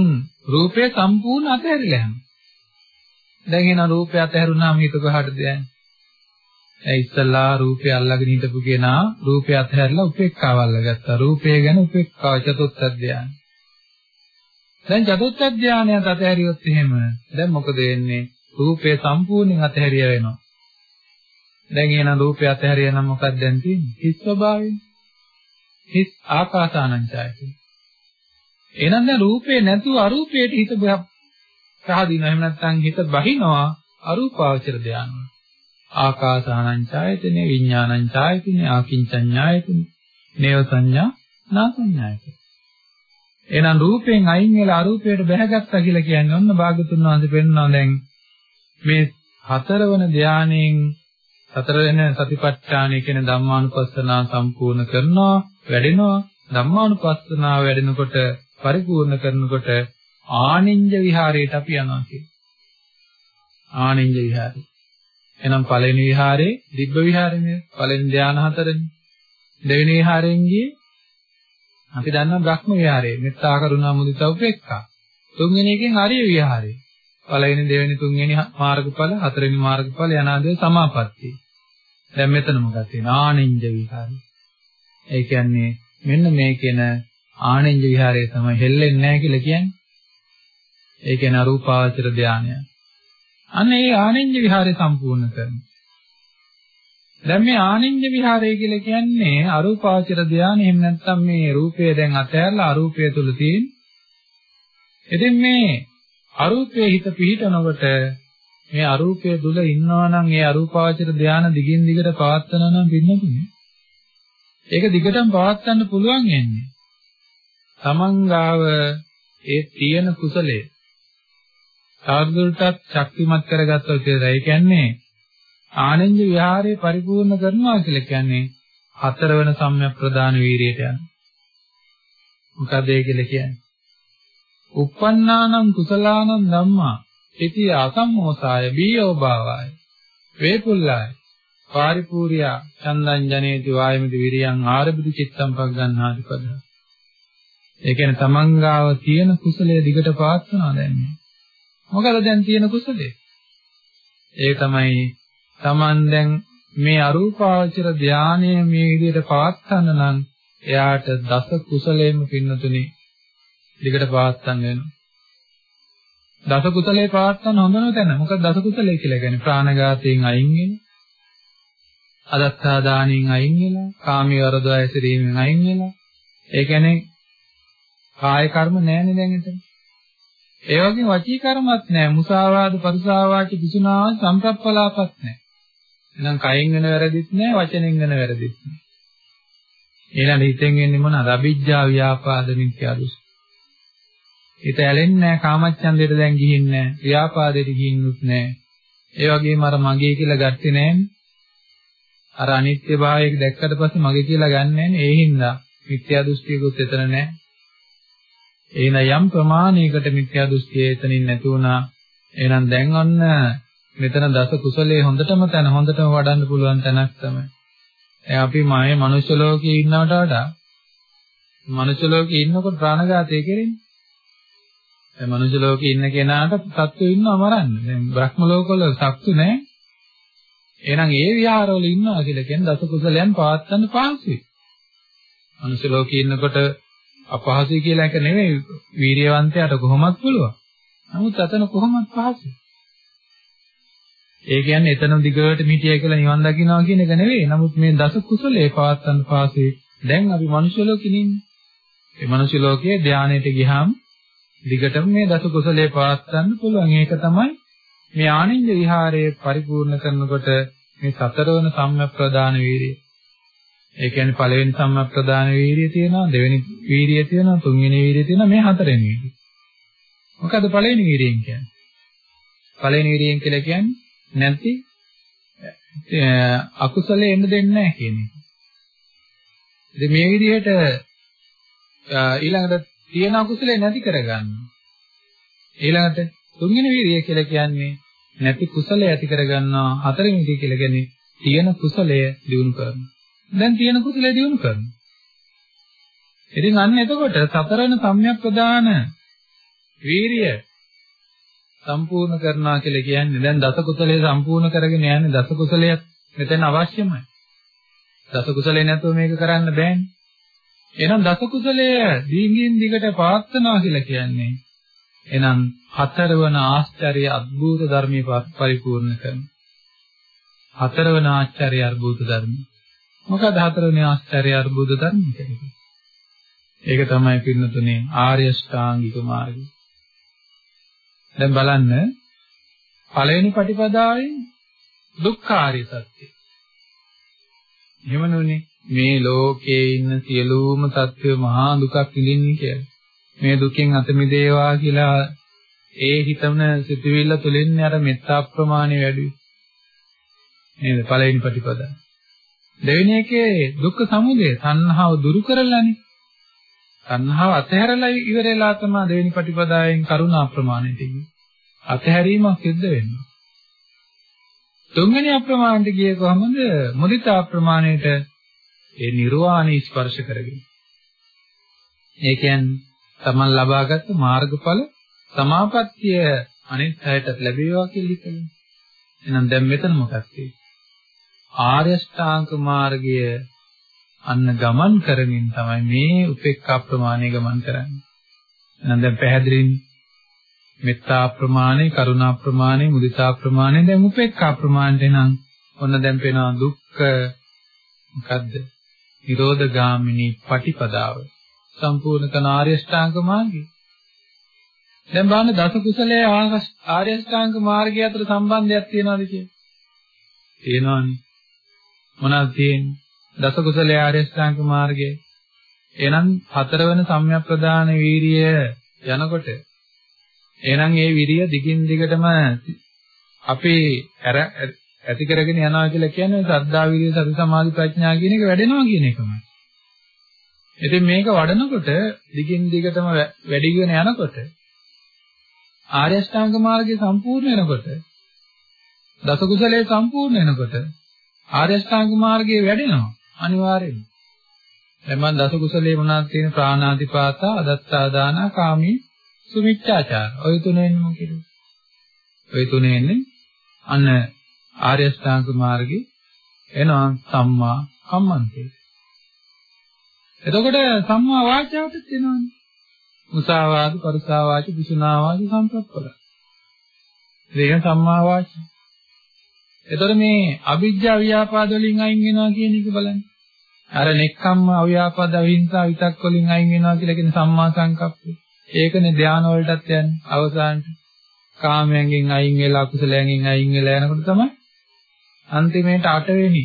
රූපය සම්පූර්ණ අතහැරිලා යනවා. දැන් එන රූපය අතහැරුණාම හිත කොහටද යන්නේ? ඒ ඉස්සල්ලා රූපය අල්ලගෙන හිටපු කෙනා රූපය අතහැරලා උපේක්ඛාව අල්ලගත්තා. රූපය ගැන උපේක්ඛාව චතුත්ථ ධානය. දැන් චතුත්ථ ධානයත් අතහැරියොත් එහෙම දැන් මොකද වෙන්නේ? රූපය සම්පූර්ණයෙන් අතහැරිය වෙනවා. දැන් එහෙනම් රූපය අතහැරිය නම් මොකක්ද දැන් තියෙන්නේ? හිස් ස්වභාවය. හිස් ආකාසානංචයයි. එහෙනම් දැන් රූපේ නැතුව අරූපයට හිත පහදිනවා. එහෙම නැත්නම් හිත බහිනවා අරූපාවචර ධානය. ආකාසානංචයතනේ විඥානංචයතනේ ආකින්චඤ්ඤායතනේ නේව සංඥා නාසඤ්ඤායතනේ එහෙනම් රූපයෙන් අයින් වෙලා අරූපයට බැහැගත්තා කියලා කියන්නේ ඔන්න භාගතුන් වහන්සේ පෙන්වනවා දැන් මේ හතරවන ධානයෙන් සතර වෙන සතිපට්ඨානය කියන ධම්මානුපස්සනා සම්පූර්ණ කරනවා වැඩෙනවා. ධම්මානුපස්සනාව වැඩෙනකොට පරිපූර්ණ කරනකොට ආනින්ජ විහාරයට අපි යනවා කියන්නේ ආනින්ජ විහාරය. එහෙනම් පළවෙනි විහාරේ දිබ්බ විහාරනේ පළවෙනි ධාන හතරනේ දෙවෙනි විහාරයෙන් ගියේ අපි දන්නවා බ්‍රහ්ම විහාරේ මෙත්තා කරුණා මුදිතා උපේක්ඛා තුන්වෙනි එකෙන් ආර්ය විහාරේ පළවෙනි දෙවෙනි තුන්වෙනි මාර්ගඵල හතරවෙනි මාර්ගඵල යනාදී සමාපatti. දැන් මෙතන මොකක්ද තියෙන්නේ? ආනින්ජ විහාරය. ඒ කියන්නේ මෙන්න මේ කියන ආනින්ජ විහාරය තමයි හෙල්ලෙන්නේ නැහැ කියලා කියන්නේ. ඒ කියන්නේ අරූපාවචර ධානය. අන්න ඒ ආනින්ජ විහාරය සම්පූර්ණ කරනවා. දැන් මේ ආනින්ජ විහාරය කියලා කියන්නේ අරූපාවචර ධානය එහෙම නැත්නම් මේ රූපය දැන් අතහැරලා අරූපය තුල තියෙන. ඉතින් මේ අරූපයේ හිත පිහිටනකොට මේ අරූපයේ දුල ඉන්නවා නම් ඒ අරූපාවචර ධානය දිගින් දිගට පවත්වනවා නම් පින්නතුනේ. ඒක දිගටම පවත්වන්න පුළුවන් යන්නේ. තමන්ගාව ඒ තියෙන කුසලයේ තවදුරටත් ශක්තිමත් කරගත්තොත් කියලා. ඒ කියන්නේ ආනන්ද විහාරේ පරිපූර්ණ කරනවා කියලා කියන්නේ හතරවන සම්‍යක් ප්‍රදාන වීරියට යන. මොකද ඒ කියලා කියන්නේ? uppannānaṁ කුසලානං ධම්මා ඉති අසම්මෝසාය බීයෝ භාවාය වේපුල්ලාය පාරිපූර්යා චන්දං ජනේති වායමති විරියං ආරබිදු චිත්තම් පග්ගන්නාදි පද ඒ කියන්නේ තමන්ගාව තියෙන කුසලයේ දිගට පවත්වනවා දැන් මේ මොකද දැන් තියෙන කුසලයේ ඒ තමයි තමන් දැන් මේ අරූපාවචර ධානය මේ විදිහට පවත්වන්න නම් එයාට දස කුසලයෙන්ම පින්නතුනේ දිගට පවත්තන් වෙනවා. දස කුසලේ පවත්තන් හොඳ නොතැන. මොකද දස කුසලේ කියලා කියන්නේ ප්‍රාණඝාතයෙන් අයින් වෙන. අදත්තා දාණයෙන් අයින් වෙලා, කාමී වරද ඇසිරීමෙන් අයින් වෙලා. ඒ කියන්නේ කාය කර්ම නැහැනේ දැන් එතන. ඒ වගේම වචී කර්මත් නැහැ. මුසාවාද, පරුසාවාච, පිසුනා සම්ප්‍රප්පලාපත් නැහැ. එහෙනම් කයින් වෙන වැරදිත් නැහැ, වචනෙන් වෙන වැරදිත් නැහැ. ඊළඟ හිතෙන් වෙන්නේ මොනවාද? අවිජ්ජා ව්‍යාපාද මිත්‍යා දෘෂ්ටි. හිත ඇලෙන්නේ නැහැ කාමච්ඡන්දයට දැන් ගිහින් නැහැ ව්‍යාපාදයට ගිහින්නුත් නැහැ ඒ වගේම අර මගේ කියලා ගත්තේ නැහැනේ අර අනිත්‍ය භාවයක දැක්කට පස්සේ මගේ කියලා ගන්න නැහැ ඒ හින්දා මිත්‍යා දෘෂ්ටියකුත් එතන නැහැ එහෙනම් යම් ප්‍රමාණයකට මිත්‍යා දෘෂ්ටිය එතනින් නැති වුණා. එහෙනම් දැන් ඔන්න මෙතන දස කුසලයේ හොඳටම තැන හොඳටම වඩන්න පුළුවන් තැනක් තමයි. ඒ අපි මායේ මනුෂ්‍ය ලෝකයේ ඉන්නවට වඩා මනුෂ්‍ය ලෝකයේ ඉන්නකොට ප්‍රාණඝාතය කෙරෙන්නේ. ඒ මනුෂ්‍ය ලෝකයේ ඉන්න කෙනාට සත්තු ඉන්නව මරන්න. දැන් බ්‍රහ්ම ලෝකවල සත්තු නැහැ. එහෙනම් ඒ විහාරවල ඉන්නවා කියලා කියන්නේ දස කුසලයන් පවත්වන්න පහසුයි. මනුෂ්‍ය ලෝකයේ ඉන්නකොට අපහසුයි කියලා එක නෙවෙයි වීරියවන්තයාට කොහොමත් පුළුවන්. නමුත් අතන කොහොමත් පහසුයි. ඒ කියන්නේ එතන දිගට මිටිය කියලා නිවන් දකින්නවා කියන එක නෙවෙයි. නමුත් මේ දස කුසලයේ පවත්තන්න පාසේ දැන් අපි මනුෂ්‍ය ලෝකෙින් ඉන්නේ. ඒ මනුෂ්‍ය ලෝකයේ ධානයට ගියාම දිගටම මේ දස කුසලයේ පවත්තන්න පුළුවන්. ඒක තමයි මේ ආනින්ද විහාරයේ පරිපූර්ණ කරනකොට මේ සතරවන සම්‍යක්ප්‍රදාන වීරිය. ඒ කියන්නේ පළවෙනි සම්‍යක්ප්‍රදාන වීරිය තියෙනවා, දෙවෙනි වීරිය තියෙනවා, තුන්වෙනි වීරිය තියෙනවා, මේ හතරවෙනි වීරිය. මොකද පළවෙනි වීරියෙන් කියන්නේ? පළවෙනි වීරියෙන් කියලා කියන්නේ නැති අකුසලේ එන්න දෙන්නේ නැහැ කියන එක. ඉතින් මේ විදිහට ඊළඟට තියෙන අකුසලේ නැති කරගන්න. ඊළඟට තුන්වෙනි වීර්යය කියලා කියන්නේ නැති කුසලයේ ඇති කරගන්නවා හතරවෙනි විදිය කියලා කියන්නේ තියෙන කුසලය දිනු කරනවා. දැන් තියෙන කුසලය දිනු කරනවා. ඉතින් අන්න එතකොට සතරන සම්‍යක් ප්‍රදාන වීරිය සම්පූර්ණ කරනවා කියලා කියන්නේ දැන් දස කුසලයේ සම්පූර්ණ කරගෙන යන්නේ දස කුසලයක් මෙතන අවශ්‍යමයි. දස කුසලේ නැතුව මේක කරන්න බෑනේ. එහෙනම් දස කුසලය දීගින් දිගට පවත්නවා කියලා කියන්නේ එහෙනම් හතරවන ආශ්චර්ය අద్భుත ධර්මී පරිපූර්ණ කරන. හතරවන ආශ්චර්ය අద్భుත ධර්ම. මොකද හතරවන ආශ්චර්ය අద్భుත ධර්ම කියන්නේ? ඒක තමයි පින්නතුනේ ආර්ය ශ්‍රාංගික මාර්ගය. දැන් බලන්න පළවෙනි පටිපදාවේ දුක්ඛාරිය සත්‍ය. එහෙමනුනේ මේ ලෝකේ ඉන්න සියලුම සත්‍ය මහා දුකක් විඳින්නේ කියලා. මේ දුකෙන් අත මිදේවා කියලා ඒ හිතන සිතුවිල්ල තුළින් අර මෙත්තා ප්‍රමාණය වැඩි නේද පළවෙනි ප්‍රතිපදාව. දෙවෙනි එකේ දුක්ඛ සමුදය තණ්හාව දුරු කරලානේ. තණ්හාව අතහැරලා ඉවරලා තමයි දෙවෙනි ප්‍රතිපදාවෙන් කරුණා ප්‍රමාණයට ගියේ. අතහැරීමක් සිද්ධ වෙනවා. තුන්වෙනි අප්‍රමාණයට ගියේ කොහොමද? මුදිතා ප්‍රමාණයට ඒ නිර්වාණය ස්පර්ශ කරගෙන. ඒ කියන්නේ තමන් ලබාගත් මාර්ගඵල සමාපත්තිය අනිත් අයටත් ලැබේවා කියලා හිතනවා. එහෙනම් දැන් මෙතන මොකක්ද? ආර්ය ශ්‍රාංක මාර්ගය අන්න ගමන් කරමින් තමයි මේ උපේක්ඛා ප්‍රමාණය ගමන් කරන්නේ. එහෙනම් දැන් පැහැදිලිනේ මෙත්තා ප්‍රමාණය, කරුණා ප්‍රමාණය, මුදිතා ප්‍රමාණය දැන් උපේක්ඛා ප්‍රමාණයට නම් ඔන්න දැන් පේනවා දුක්ඛ මොකද්ද? නිරෝධගාමිනී පටිපදාව. සම්පූර්ණ කරන ආර්ය ශ්‍රාංග මාර්ගය. දැන් බලන්න දස කුසලයේ ආර්ය ශ්‍රාංග මාර්ගය අතර සම්බන්ධයක් තියනවාද කියලා? තියෙනවානේ. මොනවද තියෙන්නේ? දස කුසලයේ ආර්ය ශ්‍රාංග මාර්ගය. එහෙනම් හතරවන සම්‍යක්ප්‍රදාන වීරිය යනකොට එහෙනම් ඒ විරිය දිගින් දිගටම අපි ඇති කරගෙන යනවා කියලා කියන්නේ සද්ධා විරිය සති සමාධි ප්‍රඥා කියන එක වැඩෙනවා කියන එකමයි. ඉතින් මේක වඩනකොට දිගින් දිගටම වැඩිගෙන යනකොට ආර්ය ශ්‍රාංග මාර්ගය සම්පූර්ණ වෙනකොට දස කුසලයේ සම්පූර්ණ වෙනකොට ආර්ය ශ්‍රාංග මාර්ගය වැඩෙනවා අනිවාර්යයෙන්. දැන් මම දස කුසලයේ මොනවද තියෙන ප්‍රාණාතිපාතා අදත්තා දාන කාමී සුමිච්ඡාචාර. ඔය තුනෙන් මොකද? ඔය තුනේ එන්නේ අන්න ආර්ය ශ්‍රාංග මාර්ගේ එනවා සම්මා කම්මන්තේ. එතකොට සම්මා වාචාවට එනවනේ. මුසාවාද, පරුසාවාච, විසුනාවාද සම්ප්‍රප්පල. ඒක සම්මා වාචා. එතකොට මේ අවිජ්ජා ව්‍යාපාද වලින් අයින් වෙනවා කියන එක බලන්න. අර නෙක්ඛම්ම අව්‍යාපාද අවිහිංසා විතක් වලින් අයින් වෙනවා කියලා කියන සම්මා සංකප්පය. ඒකනේ ධාන වලටත් යන්නේ අවසානට. කාමයෙන් අයින් වෙලා කුසලයෙන් අයින් වෙලා යනකොට තමයි අන්තිමේට අටවෙනි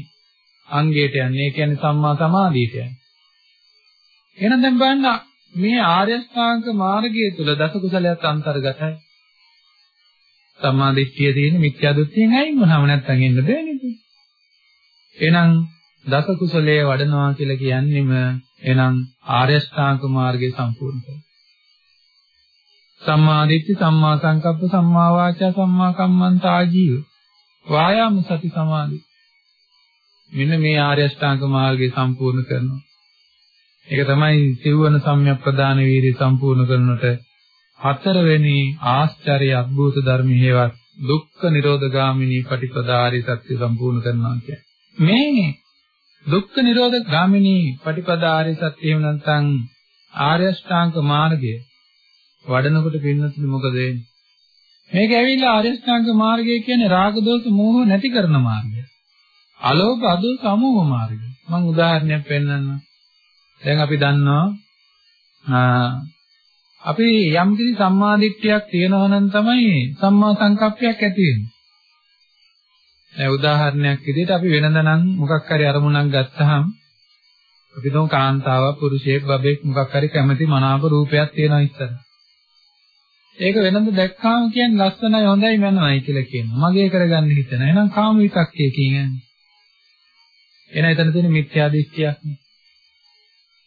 අංගයට යන්නේ. ඒ කියන්නේ සම්මා සමාධියට යන්නේ. එහෙනම් දැන් බලන්න මේ ආර්ය ශ්‍රාංක මාර්ගය තුල දස කුසලයක් අන්තර්ගතයි. සම්මා දිට්ඨිය තියෙන මිත්‍යා දෘෂ්ටියෙන් අයින් වුණාම නැත්තම් එන්න බෑනේ. එහෙනම් දස කුසලයේ වඩනවා කියලා කියන්නේම එහෙනම් ආර්ය ශ්‍රාංක මාර්ගය සම්පූර්ණ කරනවා. සම්මා දිට්ඨි, සම්මා සංකප්ප, සම්මා වාචා, සම්මා කම්මන්ත ආජීව. වායාම සති සමාධි. මෙන්න මේ ආර්ය අෂ්ටාංග මාර්ගය සම්පූර්ණ කරනවා. ඒක තමයි සිව්වන සම්‍යක් ප්‍රදාන වීර්ය සම්පූර්ණ කරනට හතරවෙනි ආශ්චර්ය අద్భుත ධර්ම හේවත් දුක්ඛ නිරෝධගාමිනී පටිපදාරි සත්‍ය සම්පූර්ණ කරනවා කියන්නේ. මේ දුක්ඛ නිරෝධගාමිනී පටිපදාරි සත්‍ය එහෙම නැත්නම් ආර්ය අෂ්ටාංග මාර්ගය වඩනකොට පින්නතුනි මොකද වෙන්නේ? මේක ඇවිල්ලා ආර්ය අෂ්ටාංග මාර්ගය කියන්නේ රාග දෝෂ මෝහ නැති කරන මාර්ගය. අලෝභ අදෝෂ අමෝහ මාර්ගය. මම උදාහරණයක් පෙන්නන්නම්. දැන් අපි දන්නවා අපි යම් කිසි සම්මාදිට්ඨියක් තියෙනවා නම් තමයි සම්මා සංකප්පයක් ඇති වෙන්නේ. දැන් උදාහරණයක් විදිහට අපි වෙනද නම් මොකක් හරි අරමුණක් ගත්තාම අපි තුන් කාන්තාවක් පුරුෂයෙක් බබෙක් මොකක් හරි කැමති මනාප රූපයක් තියෙනවා ඉස්සර. ඒක වෙනද දැක්කාම කියන්නේ ලස්සනයි හොඳයි මනමයි කියලා කියනවා. මගේ කරගන්න හිතන. එහෙනම් කාම විතක්කේ කියන්නේ. එන එතන තියෙන මිත්‍යා දෘෂ්ටියක් නේ.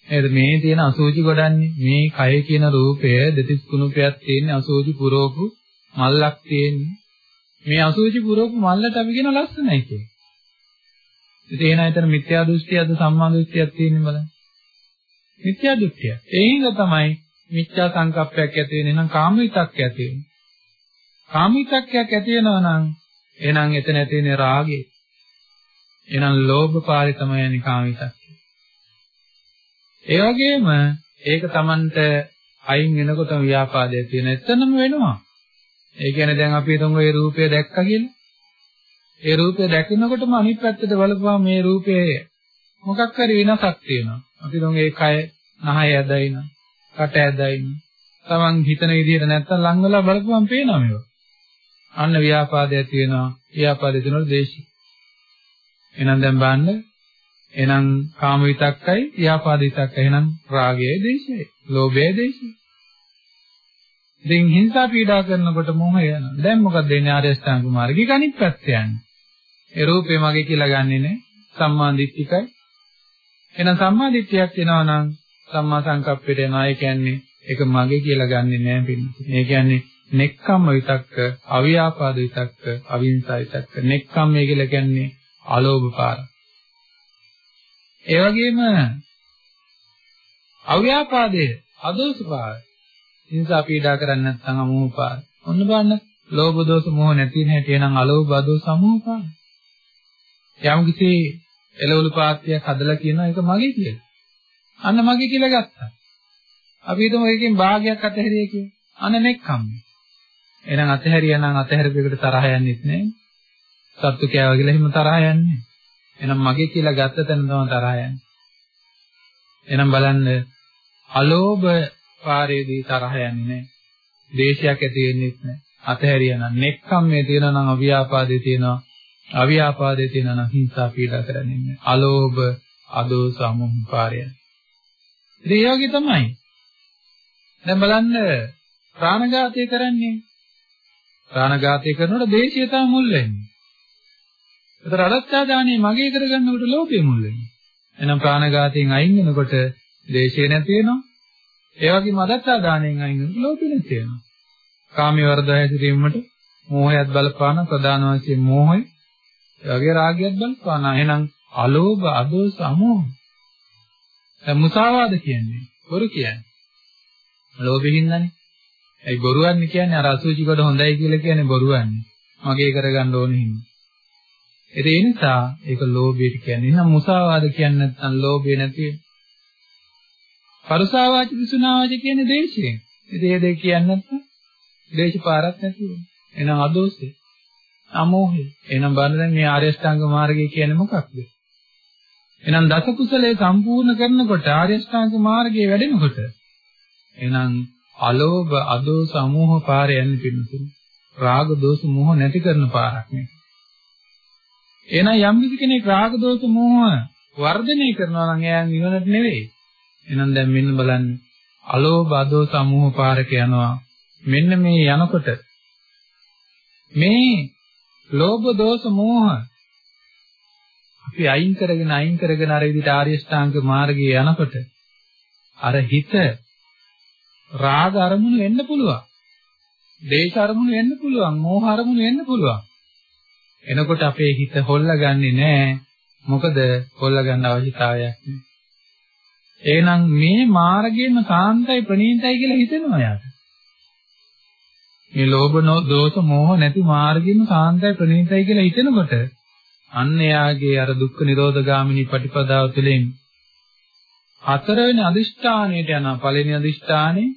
නේද මේ තියෙන අසෝචි ගොඩන්නේ මේ කය කියන රූපය දෙතිස් කුණුපයක් තියෙන අසෝචි පුරෝපු මල්ලක් තියෙන්නේ මේ අසෝචි පුරෝපු මල්ලට අපි කියන ලස්සනයි කියන්නේ. ඉතින් එහෙනම් එතන මිත්‍යා දෘෂ්ටියද සම්මා දෘෂ්ටියක් තියෙන්නේ බලන්න. මිත්‍යා දෘෂ්ටිය. ඒ හින්දා තමයි මිත්‍යා සංකප්පයක් ඇති වෙන්නේ නම් කාම විතක්කයක් ඇති වෙන්නේ. කාම විතක්කයක් ඇති වෙනවා නම් එහෙනම් එතන ඇති වෙන්නේ රාගය. එහෙනම් ලෝභ පාරේ තමයි යන්නේ කාම විතක්ක. ඒ වගේම ඒක Tamanට අයින් වෙනකොටම ව්‍යාපාදය තියෙන එතනම වෙනවා. ඒ කියන්නේ දැන් අපි හිතමු මේ රූපය දැක්කා කියලා. ඒ රූපය දැකිනකොටම අනිත් පැත්තට බලපුවා මේ රූපයේ මොකක් හරි වෙනසක් තියෙනවා. අපි හිතමු ඒ කය නහය ඇදයින, කට ඇදයින. Taman හිතන විදිහට නැත්තම් ලං වෙලා බලපුවම පේනවා මේක. අන්න ව්‍යාපාදය තියෙනවා. ව්‍යාපාදය තියෙනවා දේශي. එහෙනම් දැන් බලන්න එහෙනම් කාම විතක්කයි ව්‍යාපාද විතක්ක එහෙනම් රාගයයි දේශයයි ලෝභයයි දේශයයි දැන් හිංසා පීඩා කරනකොට මොහය යනවා. දැන් මොකද වෙන්නේ? ආර්ය අෂ්ටාංග මාර්ගික අනිත් පැත්ත යන්නේ ඒ රූපේ මගේ කියලා ගන්නෙ නේ. සම්මා දිට්ඨිකයි. එහෙනම් සම්මා දිට්ඨියක් එනවා නම් සම්මා සංකප්පයට එනවා. ඒ කියන්නේ ඒක මගේ කියලා ගන්නෙ නෑ පිළිතුරු ඒ කියන්නේ නෙක්ඛම්ම විතක්ක අව්‍යාපාද විතක්ක අවිහිංසා විතක්ක. නෙක්ඛම්මය කියලා කියන්නේ අලෝභ පාරක්. ඒ වගේම අව්‍යාපාදයේ අදෝසපාය. හිංසා පීඩා කරන්නේ නැත්නම් අමෝහපාය. ඔන්න බලන්න ලෝභ දෝෂ මොහ නැති වෙන හැටි එනං අලෝභ අදෝස අමෝහපාය. යම් කිසි එළවලු පාත්‍යයක් හදලා කියනවා ඒක මගේ කියලා. අන්න මගේ කියලා ගත්තා. අපි හිතමු එකකින් භාගයක් අතහැරිය කියලා. අන්න නෙක්කම්. එහෙනම් අතහැරියා නම් අතහැරපෙකට තරහ යන්නෙත් නෑ. සත්තු කෑවා කියලා එහෙම තරහ යන්නේ. එහෙනම් මගේ කියලා ගත්ත තැන තමයි තරහ යන්නේ. එහෙනම් බලන්න අලෝභ පාරේදී තරහ යන්නේ නැහැ. දේශයක් ඇති වෙන්නේ නැහැ. අතහැරියනම් නෙක්ඛම් මේ තියෙනවා නම් අවියාපාදේ තියෙනවා. අවියාපාදේ තියෙනවා නම් හිංසා පීඩා කරන්නේ නැහැ. අලෝභ අදෝ සමුම් පාරය. ඉතින් ඒ වගේ තමයි. දැන් බලන්න ප්‍රාණඝාතය කරන්නේ. ප්‍රාණඝාතය කරනකොට දේශය තමයි මුල් වෙන්නේ. ඒතර අරත්තා දානේ මගේ කරගන්නකොට ලෝභය මුල් වෙනවා. එහෙනම් ප්‍රාණඝාතයෙන් අයින් වෙනකොට දේශය නැති වෙනවා. ඒ වගේම අදත්තා දාණයෙන් අයින් වෙනකොට ලෝභය නැති වෙනවා. කාමයේ වර්ධය හැසිරීමට මෝහයත් බලපාන ප්‍රධාන වශයෙන් මෝහය. ඒ වගේ රාගයත් බලපාන. එහෙනම් අලෝභ, අදෝස, අමෝහ. දැන් මුසාවාද කියන්නේ බොරු කියන්නේ. ලෝභෙින්දනේ. ඒ බොරුවන්නේ කියන්නේ අර අසුචි කොට හොඳයි කියලා කියන්නේ බොරුවන්නේ. මගේ කරගන්න ඕනේ හින්දා. ඒ නිසා ඒක ලෝභයට කියන්නේ. එහෙනම් මුසාවාද කියන්නේ නැත්නම් ලෝභය නැති වෙන. පරුසාවාච විසුනාවාච කියන්නේ දේශයෙන්. ඉතින් ඒ දෙක කියන්නේ නැත්නම් දේශපාරක් නැති වෙන. එහෙනම් අදෝෂය. අමෝහය. එහෙනම් බලන්න මේ ආර්ය ශ්‍රාංග මාර්ගය කියන්නේ මොකක්ද? එහෙනම් දස කුසලයේ සම්පූර්ණ කරනකොට ආර්ය ශ්‍රාංග මාර්ගයේ වැඩෙනකොට එහෙනම් අලෝභ අදෝස අමෝහ පාරේ යන්නේ පිණිසුයි. රාග දෝෂ මොහ නැති කරන පාරක් නේ. එහෙනම් යම් කිසි කෙනෙක් රාග දෝෂ මෝහ වර්ධනය කරනවා නම් එයා නිවනට නෙවෙයි. එහෙනම් දැන් මෙන්න බලන්න අලෝභ අදෝස මෝහ පාරක යනවා. මෙන්න මේ යනකොට මේ ලෝභ දෝෂ මෝහ අපි අයින් කරගෙන අයින් කරගෙන අර විදිහට ආර්ය ශ්‍රාංග මාර්ගයේ යනකොට අර හිත රාග අරමුණු වෙන්න පුළුවන්. දේශ අරමුණු වෙන්න පුළුවන්, මෝහ අරමුණු වෙන්න පුළුවන්. එනකොට අපේ හිත හොල්ලගන්නේ නැහැ. මොකද හොල්ලගන්න අවශ්‍යතාවයක් නැහැ. එහෙනම් මේ මාර්ගයේම සාන්තයි ප්‍රණීතයි කියලා හිතෙනවා යාට. මේ ලෝභ දෝෂ මෝහ නැති මාර්ගයේම සාන්තයි ප්‍රණීතයි කියලා හිතෙනකොට අන්න එයාගේ අර දුක්ඛ නිරෝධ ගාමිනී පටිපදාව තුළින් හතරවෙනි අදිෂ්ඨානයට යනවා. පළවෙනි අදිෂ්ඨානේ,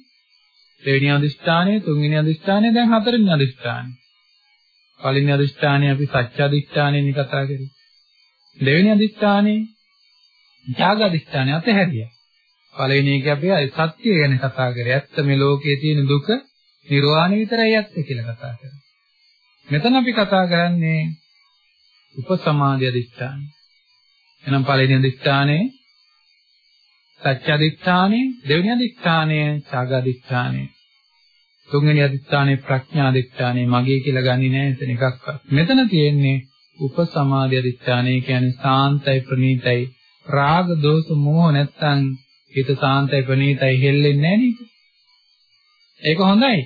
දෙවෙනි අදිෂ්ඨානේ, තුන්වෙනි අදිෂ්ඨානේ, දැන් හතරවෙනි අදිෂ්ඨානේ. පළවෙනි අදිෂ්ඨානේ අපි සත්‍ය අදිෂ්ඨානෙනි කතා කරේ. දෙවෙනි අදිෂ්ඨානේ ත්‍යාග අදිෂ්ඨානේ අතහැරියා. පළවෙනි එක අපි සත්‍ය ගැන කතා කරේ. ඇත්ත මේ ලෝකයේ තියෙන දුක නිර්වාණය විතරයි ඇත්ත කියලා කතා කරන්නේ. මෙතන අපි කතා කරන්නේ උපසමාධි අදිෂ්ඨානය. එහෙනම් පළවෙනි අදිෂ්ඨානේ සත්‍ය අදිෂ්ඨානේ, දෙවෙනි අදිෂ්ඨානේ ත්‍යාග අදිෂ්ඨානේ. තුන්වෙනි අදිෂ්ඨානේ ප්‍රඥා අදිෂ්ඨානේ මගේ කියලා ගන්නේ නැහැ එතන එකක්වත්. මෙතන තියෙන්නේ උපසමාධි අදිෂ්ඨානේ කියන්නේ සාන්තයි ප්‍රණීතයි රාග දෝෂ මෝහ නැත්තම් හිත සාන්තයි ප්‍රණීතයි හෙල්ලෙන්නේ නැහැ නේද? ඒක හොඳයි.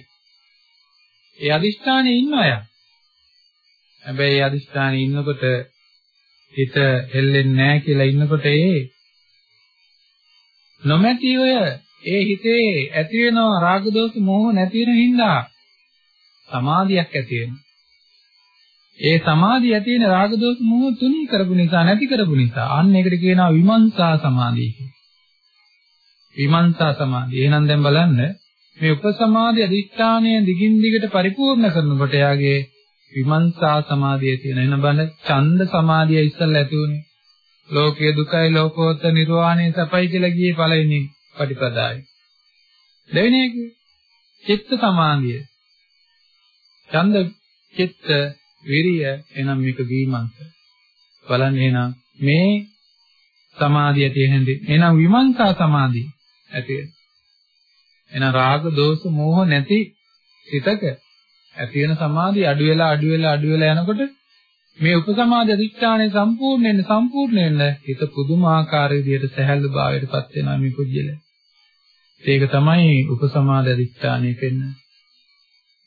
ඒ අදිෂ්ඨානේ ඉන්න අය. හැබැයි ඒ අදිෂ්ඨානේ ඉන්නකොට හිත හෙල්ලෙන්නේ නැහැ කියලා ඉන්නකොට ඒ නොමැති ඔය ඒ හිතේ ඇති වෙනවා රාග දෝෂ මෝහ නැති වෙන හින්දා සමාධියක් ඇති වෙනවා. ඒ සමාධිය ඇති වෙන රාග දෝෂ මෝහ තුනී කරපු නිසා නැති කරපු නිසා අන්න ඒකට කියනවා විමර්ශා සමාධිය කියලා. විමර්ශා සමාධිය. එහෙනම් දැන් බලන්න මේ උපසමාධි අධිෂ්ඨානය දිගින් දිගට පරිපූර්ණ කරනකොට එයාගේ විමර්ශා සමාධිය තියෙන. එහෙනම් බලන්න ඡන්ද සමාධිය ඉස්සල්ලා ඇති උනේ. ලෝකයේ දුකයි ලෝකෝත්තර නිර්වාණය සපයි කියලා ගියේ පළවෙනි පටිපදායි. දෙවෙනි එක චිත්ත සමාධිය. ඡන්ද චිත්ත විරිය එනම් මේක විමර්ශ. බලන්න එහෙනම් මේ සමාධිය තියෙන්නේ එහෙනම් විමර්ශා සමාධිය ඇති වෙනවා. එහෙනම් රාග දෝෂ මෝහ නැති සිතක ඇති වෙන සමාධිය අඩු වෙලා අඩු වෙලා අඩු වෙලා යනකොට මේ උපසමාධි අධිෂ්ඨානය සම්පූර්ණ වෙන්න සම්පූර්ණ වෙන්න හිත පුදුමාකාර විදිහට සැහැල්ලු භාවයටපත් වෙනවා මේ කුජල. ඒක තමයි උපසමාධි අධිෂ්ඨානය කියන්නේ.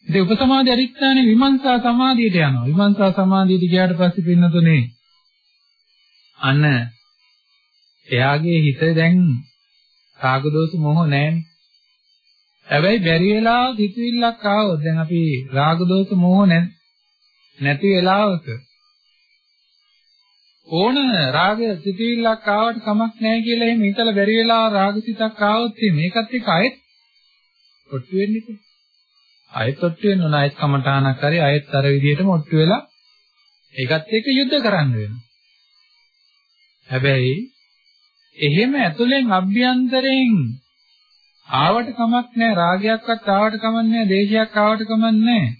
ඉතින් උපසමාධි අධිෂ්ඨානේ විමර්ශා සමාධියට යනවා. විමර්ශා සමාධියට ගියාට පස්සේ පින්නතුනේ අන්න එයාගේ හිත දැන් රාග දෝෂ මොහ නැහැනේ. හැබැයි බැරි වෙලා හිතවිල්ලක් ආවොත් දැන් අපි රාග දෝෂ මොහ නැති වෙලාවක ඕන රාග සිතිවිල්ලක් ආවට කමක් නැහැ කියලා එහෙම හිතලා බැරි වෙලා රාගසිතක් ආවොත් මේකත් එක්ක ආයෙත් ඔට්ටු වෙන්නේ ඉතින්. ආයෙත් ඔට්ටු වෙන්න ඕන ආයෙත් කමඨානක් හරි ආයෙත් අර විදිහටම ඔට්ටු වෙලා ඒකත් එක්ක යුද්ධ කරන්න වෙනවා. හැබැයි එහෙම ඇතුලෙන් අභ්‍යන්තරයෙන් ආවට කමක් නැහැ රාගයක්වත් ආවට කමක් නැහැ දේශයක් ආවට කමක් නැහැ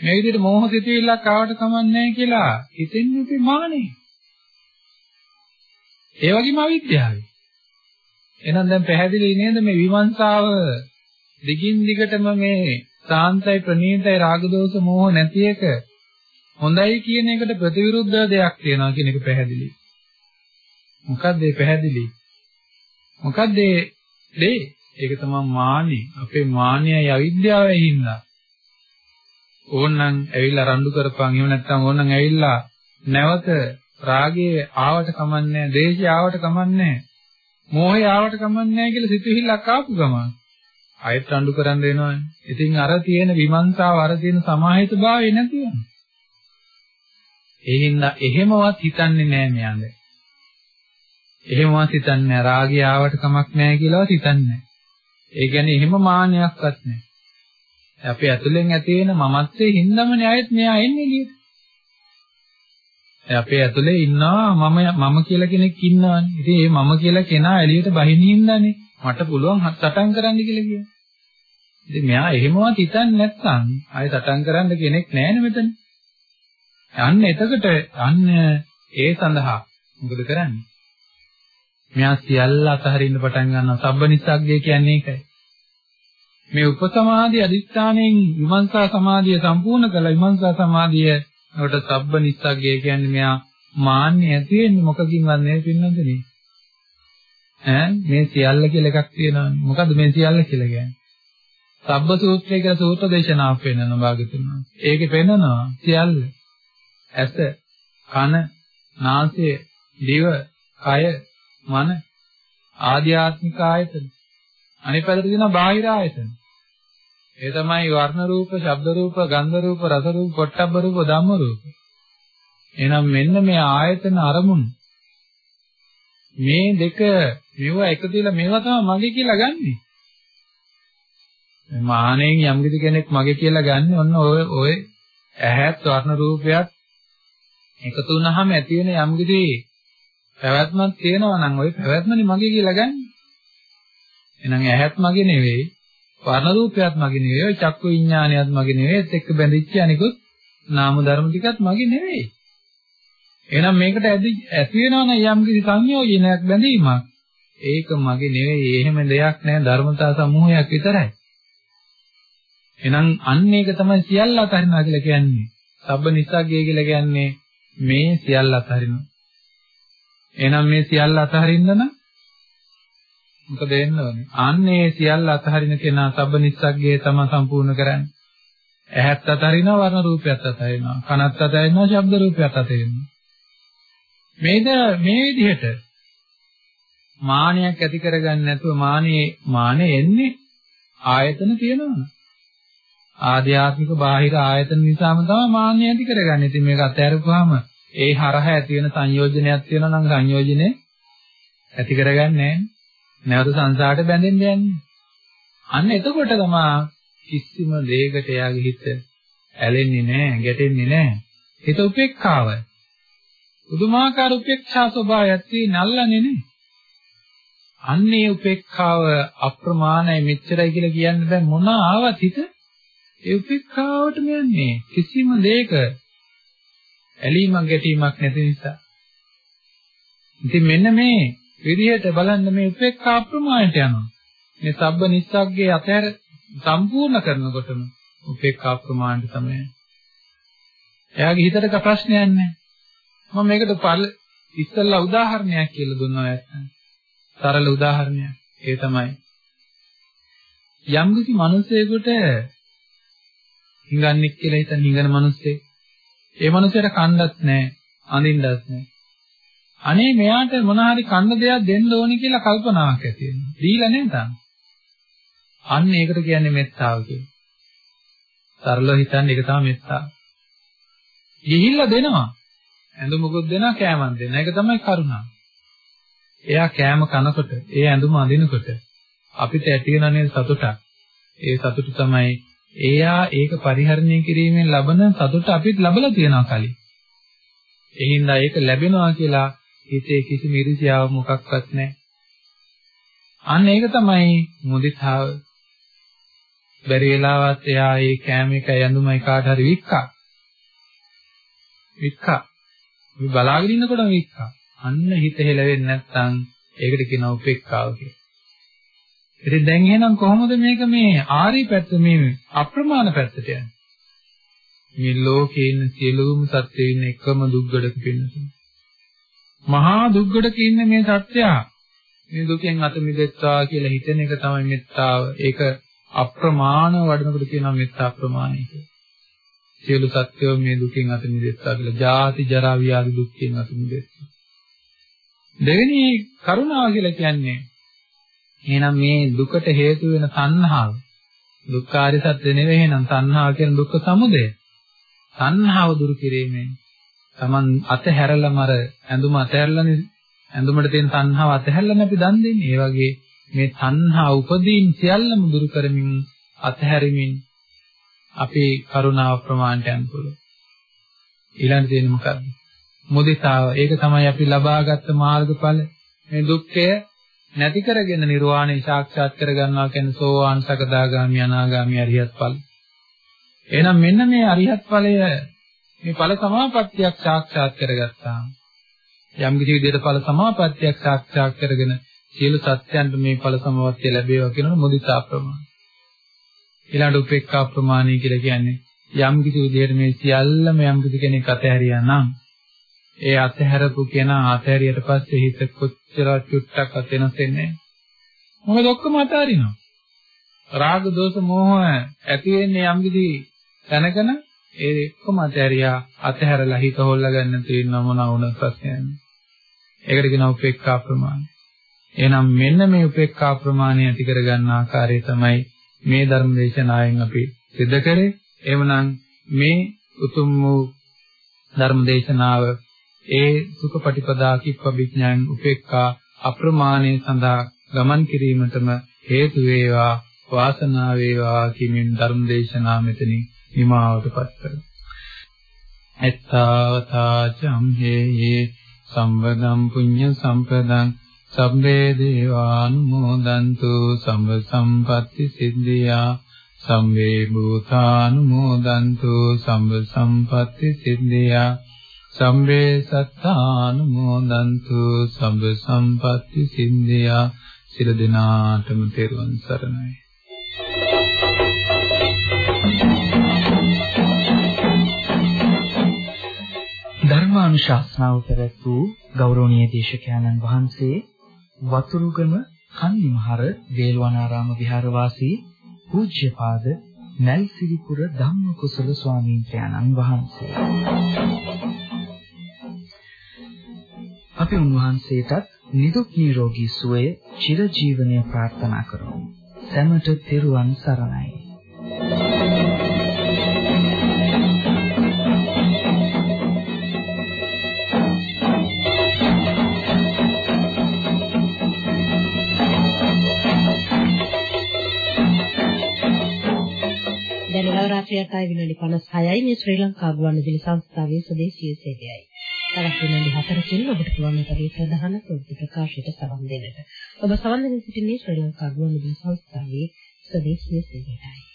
මේ විදිහට මෝහ සිතුවිල්ලක් ආවට කමක් නැහැ කියලා හිතෙන්නේ ඉතින් මානේ ඒ වගේම අවිද්‍යාවයි. එහෙනම් දැන් පැහැදිලි නේද මේ විමර්ශාව දිගින් දිගටම මේ සාන්තයි ප්‍රණීතයි රාග දෝෂ මෝහ නැති එක හොඳයි කියන එකට ප්‍රතිවිරුද්ධ දෙයක් තියෙනවා කියන එක පැහැදිලි. මොකක්ද ඒ පැහැදිලි? මොකක්ද ඒ දේ? ඒක තමයි මානෙ. අපේ මාන්නයයි අවිද්‍යාවයි හින්දා. ඕන්නම් ඇවිල්ලා රණ්ඩු කරපන්. එහෙම නැත්නම් ඕන්නම් ඇවිල්ලා නැවත රාගයේ ආවට කමන්නේ දේශය ආවට කමන්නේ මෝහය ආවට කමන්නේ කියලා සිතුවිල්ලක් ආපු ගමන් ආයෙත් රණ්ඩු කරන්න වෙනවනේ. ඉතින් අර තියෙන විමර්ශාව අර තියෙන සමාහිත භාවය නැති වෙනවා. ඒ හින්දා එහෙමවත් හිතන්නේ නෑ මෙයාගේ. එහෙමවත් හිතන්නේ නෑ රාගය ආවට කමක් නෑ කියලාවත් හිතන්නේ නෑ. ඒ කියන්නේ එහෙම මාන්නයක්වත් නෑ. අපේ ඇතුලෙන් ඇති වෙන මමත්වයේ හින්දාමනේ ආයෙත් මෙයා එන්නේ එළියට. අපේ ඇතුලේ ඉන්නවා මම මම කියලා කෙනෙක් ඉන්නවානේ. ඉතින් ඒ මම කියලා කෙනා එළියට බහිනින්දානේ මට පුළුවන් සටන් කරන්න කියලා කියනවා. ඉතින් මෙයා එහෙමවත් හිතන්නේ නැත්නම් ආයෙ සටන් කරන්න කෙනෙක් නැහැ මෙතන. අන්න එතකොට අන්න ඒ සඳහා මොකද කරන්නේ? මෙයා සියල්ල අතහරින්න පටන් ගන්නවා. සබ්බනිසග්ගය කියන්නේ ඒකයි. මේ උපසමාධි අදිස්ථාණයෙන් විමර්ශා සමාධිය සම්පූර්ණ කළා. විමර්ශා සමාධිය ඒකට සබ්බ නිස්සග්ගය කියන්නේ මෙයා මාන්නේ ඇති වෙන්නේ මොකකින්වත් නෙවෙයි පින්නන්දනේ. ඈ මේ සියල්ල කියලා එකක් තියෙනවානේ. මොකද්ද මේ සියල්ල කියලා කියන්නේ? සබ්බ සූත්‍රය කියලා සූත්‍ර දේශනාවක් වෙනන භාගතුන්. ඒකේ පෙන්නනවා සියල්ල ඇස, කන, නාසය, දිව, කය, මන ආධ්‍යාත්මික ආයතන. අනිත් පැත්තට තියෙනවා බාහිර ආයතන. ඒ තමයි වර්ණ රූප, ශබ්ද රූප, ගන්ධ රූප, රස රූප, පොට්ටබ්බ රූප, ධම්ම රූප. එහෙනම් මෙන්න මේ ආයතන අරමුණු මේ දෙක මෙව එකතු වෙලා මේවා තමයි මගේ කියලා ගන්නෙ. මානෙන් යම් කිසි කෙනෙක් මගේ කියලා ගන්න ඔන්න ඔය ඔය ඇහත් වර්ණ රූපයක් එකතු වුනහම ඇති වෙන යම් කිසි පැවැත්මක් තියෙනවා නම් ওই පැවැත්මනේ මගේ කියලා ගන්න. එහෙනම් ඇහත් මගේ නෙවෙයි වර්ණ රූපයත් මගේ නෙවෙයි ඔය චක්කු විඥානයත් මගේ නෙවෙයි ඒත් එක්ක බැඳිච්ච අනිකුත් නාම ධර්ම ටිකත් මගේ නෙවෙයි. එහෙනම් මේකට ඇති වෙනවනම් යම් කිසි සංයෝජනයක් බැඳීමක් ඒක මගේ නෙවෙයි එහෙම දෙයක් නෑ ධර්මතා සමූහයක් විතරයි. එහෙනම් අන්න ඒක තමයි සියල්ල අතහරිනවා කියලා කියන්නේ. සබ්බ නිස්සග්ගය කියලා කියන්නේ මේ සියල්ල අතහරිනවා. එහෙනම් මේ සියල්ල අතහරින්න නම් මොකද වෙන්න ඕනේ? අන්නේ සියල්ල අතහරින කෙනා සබ්බ නිස්සග්ගය තම සම්පූර්ණ කරන්නේ. ඇහත් අතහරිනවා වර්ණ රූපයත් අතහරිනවා. කනත් අතහරිනවා ශබ්ද රූපයත් අතහරිනවා. මේද මේ විදිහට මානයක් ඇති කරගන්න නැතුව මානේ මානේ එන්නේ ආයතන තියෙනවා. ආධ්‍යාත්මික බාහිර ආයතන නිසාම තමයි මාන්නය ඇති කරගන්නේ. ඉතින් මේක අත්හැරපුවාම ඒ හරහා ඇති වෙන සංයෝජනයක් තියෙනවා නම් සංයෝජනේ ඇති කරගන්නේ නැවත සංසාරට බැඳෙන්න යන්නේ. අන්න එතකොට තමයි කිසිම දෙයකට එයාගේ හිත ඇලෙන්නේ නැහැ, ගැටෙන්නේ නැහැ. හිත උපේක්ඛාවයි. පුදුමාකාර උපේක්ෂා ස්වභාවයක් තියෙන අල්ලන්නේ නැහැ. අන්නේ උපේක්ඛාව අප්‍රමාණයි මෙච්චරයි කියලා කියන්න බෑ මොන ආවත් හිත ඒ උපේක්ඛාවටම යන්නේ කිසිම දෙයක ඇලීමක් ගැටීමක් නැති නිසා. ඉතින් මෙන්න මේ විදිහට බලන්න මේ උපේක්ඛා ප්‍රමාණයට යනවා. මේ සබ්බ නිස්සග්ගේ අතහැර සම්පූර්ණ කරනකොටම උපේක්ඛා ප්‍රමාණයට තමයි. එයාගේ හිතට ප්‍රශ්නයක් නැහැ. මම මේකට පළ ඉස්සල්ලා උදාහරණයක් කියලා දුන්නා ඇත්තට. සරල උදාහරණයක්. ඒ තමයි යම්කිසි මිනිසෙකුට හිඟන්නේ කියලා හිතන හිඟන මිනිස්සෙක්. ඒ මිනිසයාට කණ්ඩත් නැහැ, අඳින්නත් නැහැ. අනේ මෙයාට මොන හරි කන්න දෙයක් දෙන්න ඕනි කියලා කල්පනාවක් ඇති වෙනවා. දීලා නේද? අන්න ඒකට කියන්නේ මෙත්තාව කියලා. සරලව හිතන්න ඒක තමයි මෙත්තාව. ගිහිල්ලා දෙනවා. ඇඳුමකුත් දෙනවා කෑමක් දෙනවා. ඒක තමයි කරුණාව. එයා කෑම කනකොට, ඒ ඇඳුම අඳිනකොට අපිට ඇති වෙනනේ සතුටක්. ඒ සතුට තමයි එයා ඒක පරිහරණය කිරීමෙන් ලබන සතුට අපිත් ලබලා තියෙනවා කලින්. ඒ හින්දා ඒක ලැබෙනවා කියලා හිතේ කිසිම ඉරිසියාවක් මොකක්වත් නැහැ. අන්න ඒක තමයි මුදිතාව. බැරි වෙලාවත් එයා ඒ කෑම එක යඳුමයි කාට හරි වික්කා. වික්කා. මේ බලාගෙන ඉන්නකොටම වික්කා. අන්න හිත හෙලවෙන්නේ නැත්නම් ඒකට කියනවා උපේක්ඛාව කියලා. ඉතින් දැන් එහෙනම් කොහොමද මේක මේ ආරි පැත්ත මේ අප්‍රමාණ පැත්තට යන්නේ? මේ ලෝකේ ඉන්න සියලුම සත්ත්වයන් ඉන්න එකම දුක්ගඩක පින්නතුනේ. මහා දුක්ගඩක ඉන්න මේ සත්‍යයා මේ දුකෙන් අත මිදෙත්වා කියලා හිතන එක තමයි මෙත්තාව. ඒක අප්‍රමාණ වඩනකොට කියනවා මෙත්තා ප්‍රමාණය කියලා. සියලු සත්‍යෝ මේ දුකෙන් අත මිදෙත්වා කියලා. ජාති ජරා ව්‍යාධි දුක්ඛෙන් අත මිදෙත්වා. දෙවෙනි කරුණාව කියලා කියන්නේ එහෙනම් මේ දුකට හේතු වෙන තණ්හාව දුක්ඛාරය සත්‍ය නෙවෙයි එහෙනම් තණ්හාව කියන දුක්ඛ සමුදය. තණ්හාව දුරු කිරීමෙන් Taman අතහැරලම අර ඇඳුම අතහැරලානේ ඇඳුමට තියෙන තණ්හාව අතහැරලානේ අපි දන් දෙන්නේ. ඒ වගේ මේ තණ්හා උපදීන් සියල්ලම දුරු කරමින් අතහැරීමෙන් අපේ කරුණාව ප්‍රමාණයට යන්න පුළුවන්. ඊළඟට තියෙන්නේ මොකක්ද? මුදිතාව. ඒක තමයි අපි ලබාගත් මාර්ගඵල. මේ දුක්ඛය නැති කරගෙන නිර්වාණය සාක්ෂාත් කරගන්නවා කියන්නේ සෝවාන් සකදාගාමි අනාගාමි අරියත් ඵල. එහෙනම් මෙන්න මේ අරියත් ඵලය මේ ඵල සමාපත්තියක් සාක්ෂාත් කරගත්තාම යම් කිසි විදිහට ඵල සමාපත්තියක් සාක්ෂාත් කරගෙන සියලු සත්‍යයන්ට මේ ඵල සමාපත්තිය ලැබේවා කියනොත් මුදිතා ප්‍රමාණ. ඊළඟ උපේක්ඛා ප්‍රමාණය කියලා කියන්නේ යම් කිසි විදිහට මේ සියල්ලම යම් කිසි කෙනෙක් අතහැරියා නම් ඒ අතහැරපු කෙනා අතහැරියට පස්සේ හිත කොච්චර චුට්ටක් අතෙනස් වෙන්නේ මොකද ඔක්කොම අතාරිනවා රාග දෝෂ මෝහ ඇති වෙන්නේ යම් කිසි තැනකන ඒ එක්කම අතහැරියා අතහැරලා හිත හොල්ලා ගන්න තියෙන මොන වුණ ප්‍රශ්නයක්. ඒකට කියනවා උපේක්ඛා ප්‍රමාණය. එහෙනම් මෙන්න මේ උපේක්ඛා ප්‍රමාණය ඇති කරගන්න ආකාරය තමයි මේ ධර්ම දේශනාවෙන් අපි සිදු කරේ. එhmenan මේ උතුම් වූ ධර්ම දේශනාව ඒ සුඛපටිපදා කිප්පවිඥාන් උපේක්ඛා අප්‍රමාණය සඳහා ගමන් කිරීමටම හේතු වේවා වාසනාව වේවා කියමින් ධර්ම දේශනාව මෙතනින් නිමාවටපත් කරමු. එත්තාවතා චම්හේ සම්වදම් පුඤ්ඤ සම්පදං සම්බේ දේවානුමෝදන්තු සම්බ සම්පatti සිද්ධියා සම්වේ භූතානුමෝදන්තු සම්බ සම්පatti සිද්ධියා සම්වේ සත්තානුමෝදන්තු සම්බ සම්පatti සිද්ධියා සිර දිනාටම තෙරුවන් සරණයි ධර්මානුශාසනාව පැවැත් වූ ගෞරවනීය දේශකයන්න් වහන්සේ වතුරුගම කන්නිමහර වේල්වනාරාම විහාරවාසී පූජ්‍යපාද නැල්සිරිපුර ධම්මකුසල ස්වාමීන් වහන්සේ. අපි උන්වහන්සේටත් නිදුක් නිරෝගී සුවය චිරජීවනය ප්‍රාර්ථනා කරමු. සැමට තෙරුවන් සරණයි. රාත්‍රියටයි විනාඩි 56යි මේ ශ්‍රී ලංකා ගුවන්විදුලි සංස්ථාවේ ස්වදේශීය සේවයයි. තවත් විනාඩි 4කින් ඔබට පුළුවන් මේ ප්‍රධාන ප්‍රවෘත්ති ප්‍රකාශයට සවන් දෙන්නට. ඔබ සවන් දෙන සිටින්නේ ශ්‍රී ලංකා ගුවන්විදුලි සංස්ථාවේ ස්වදේශීය සේවයටයි.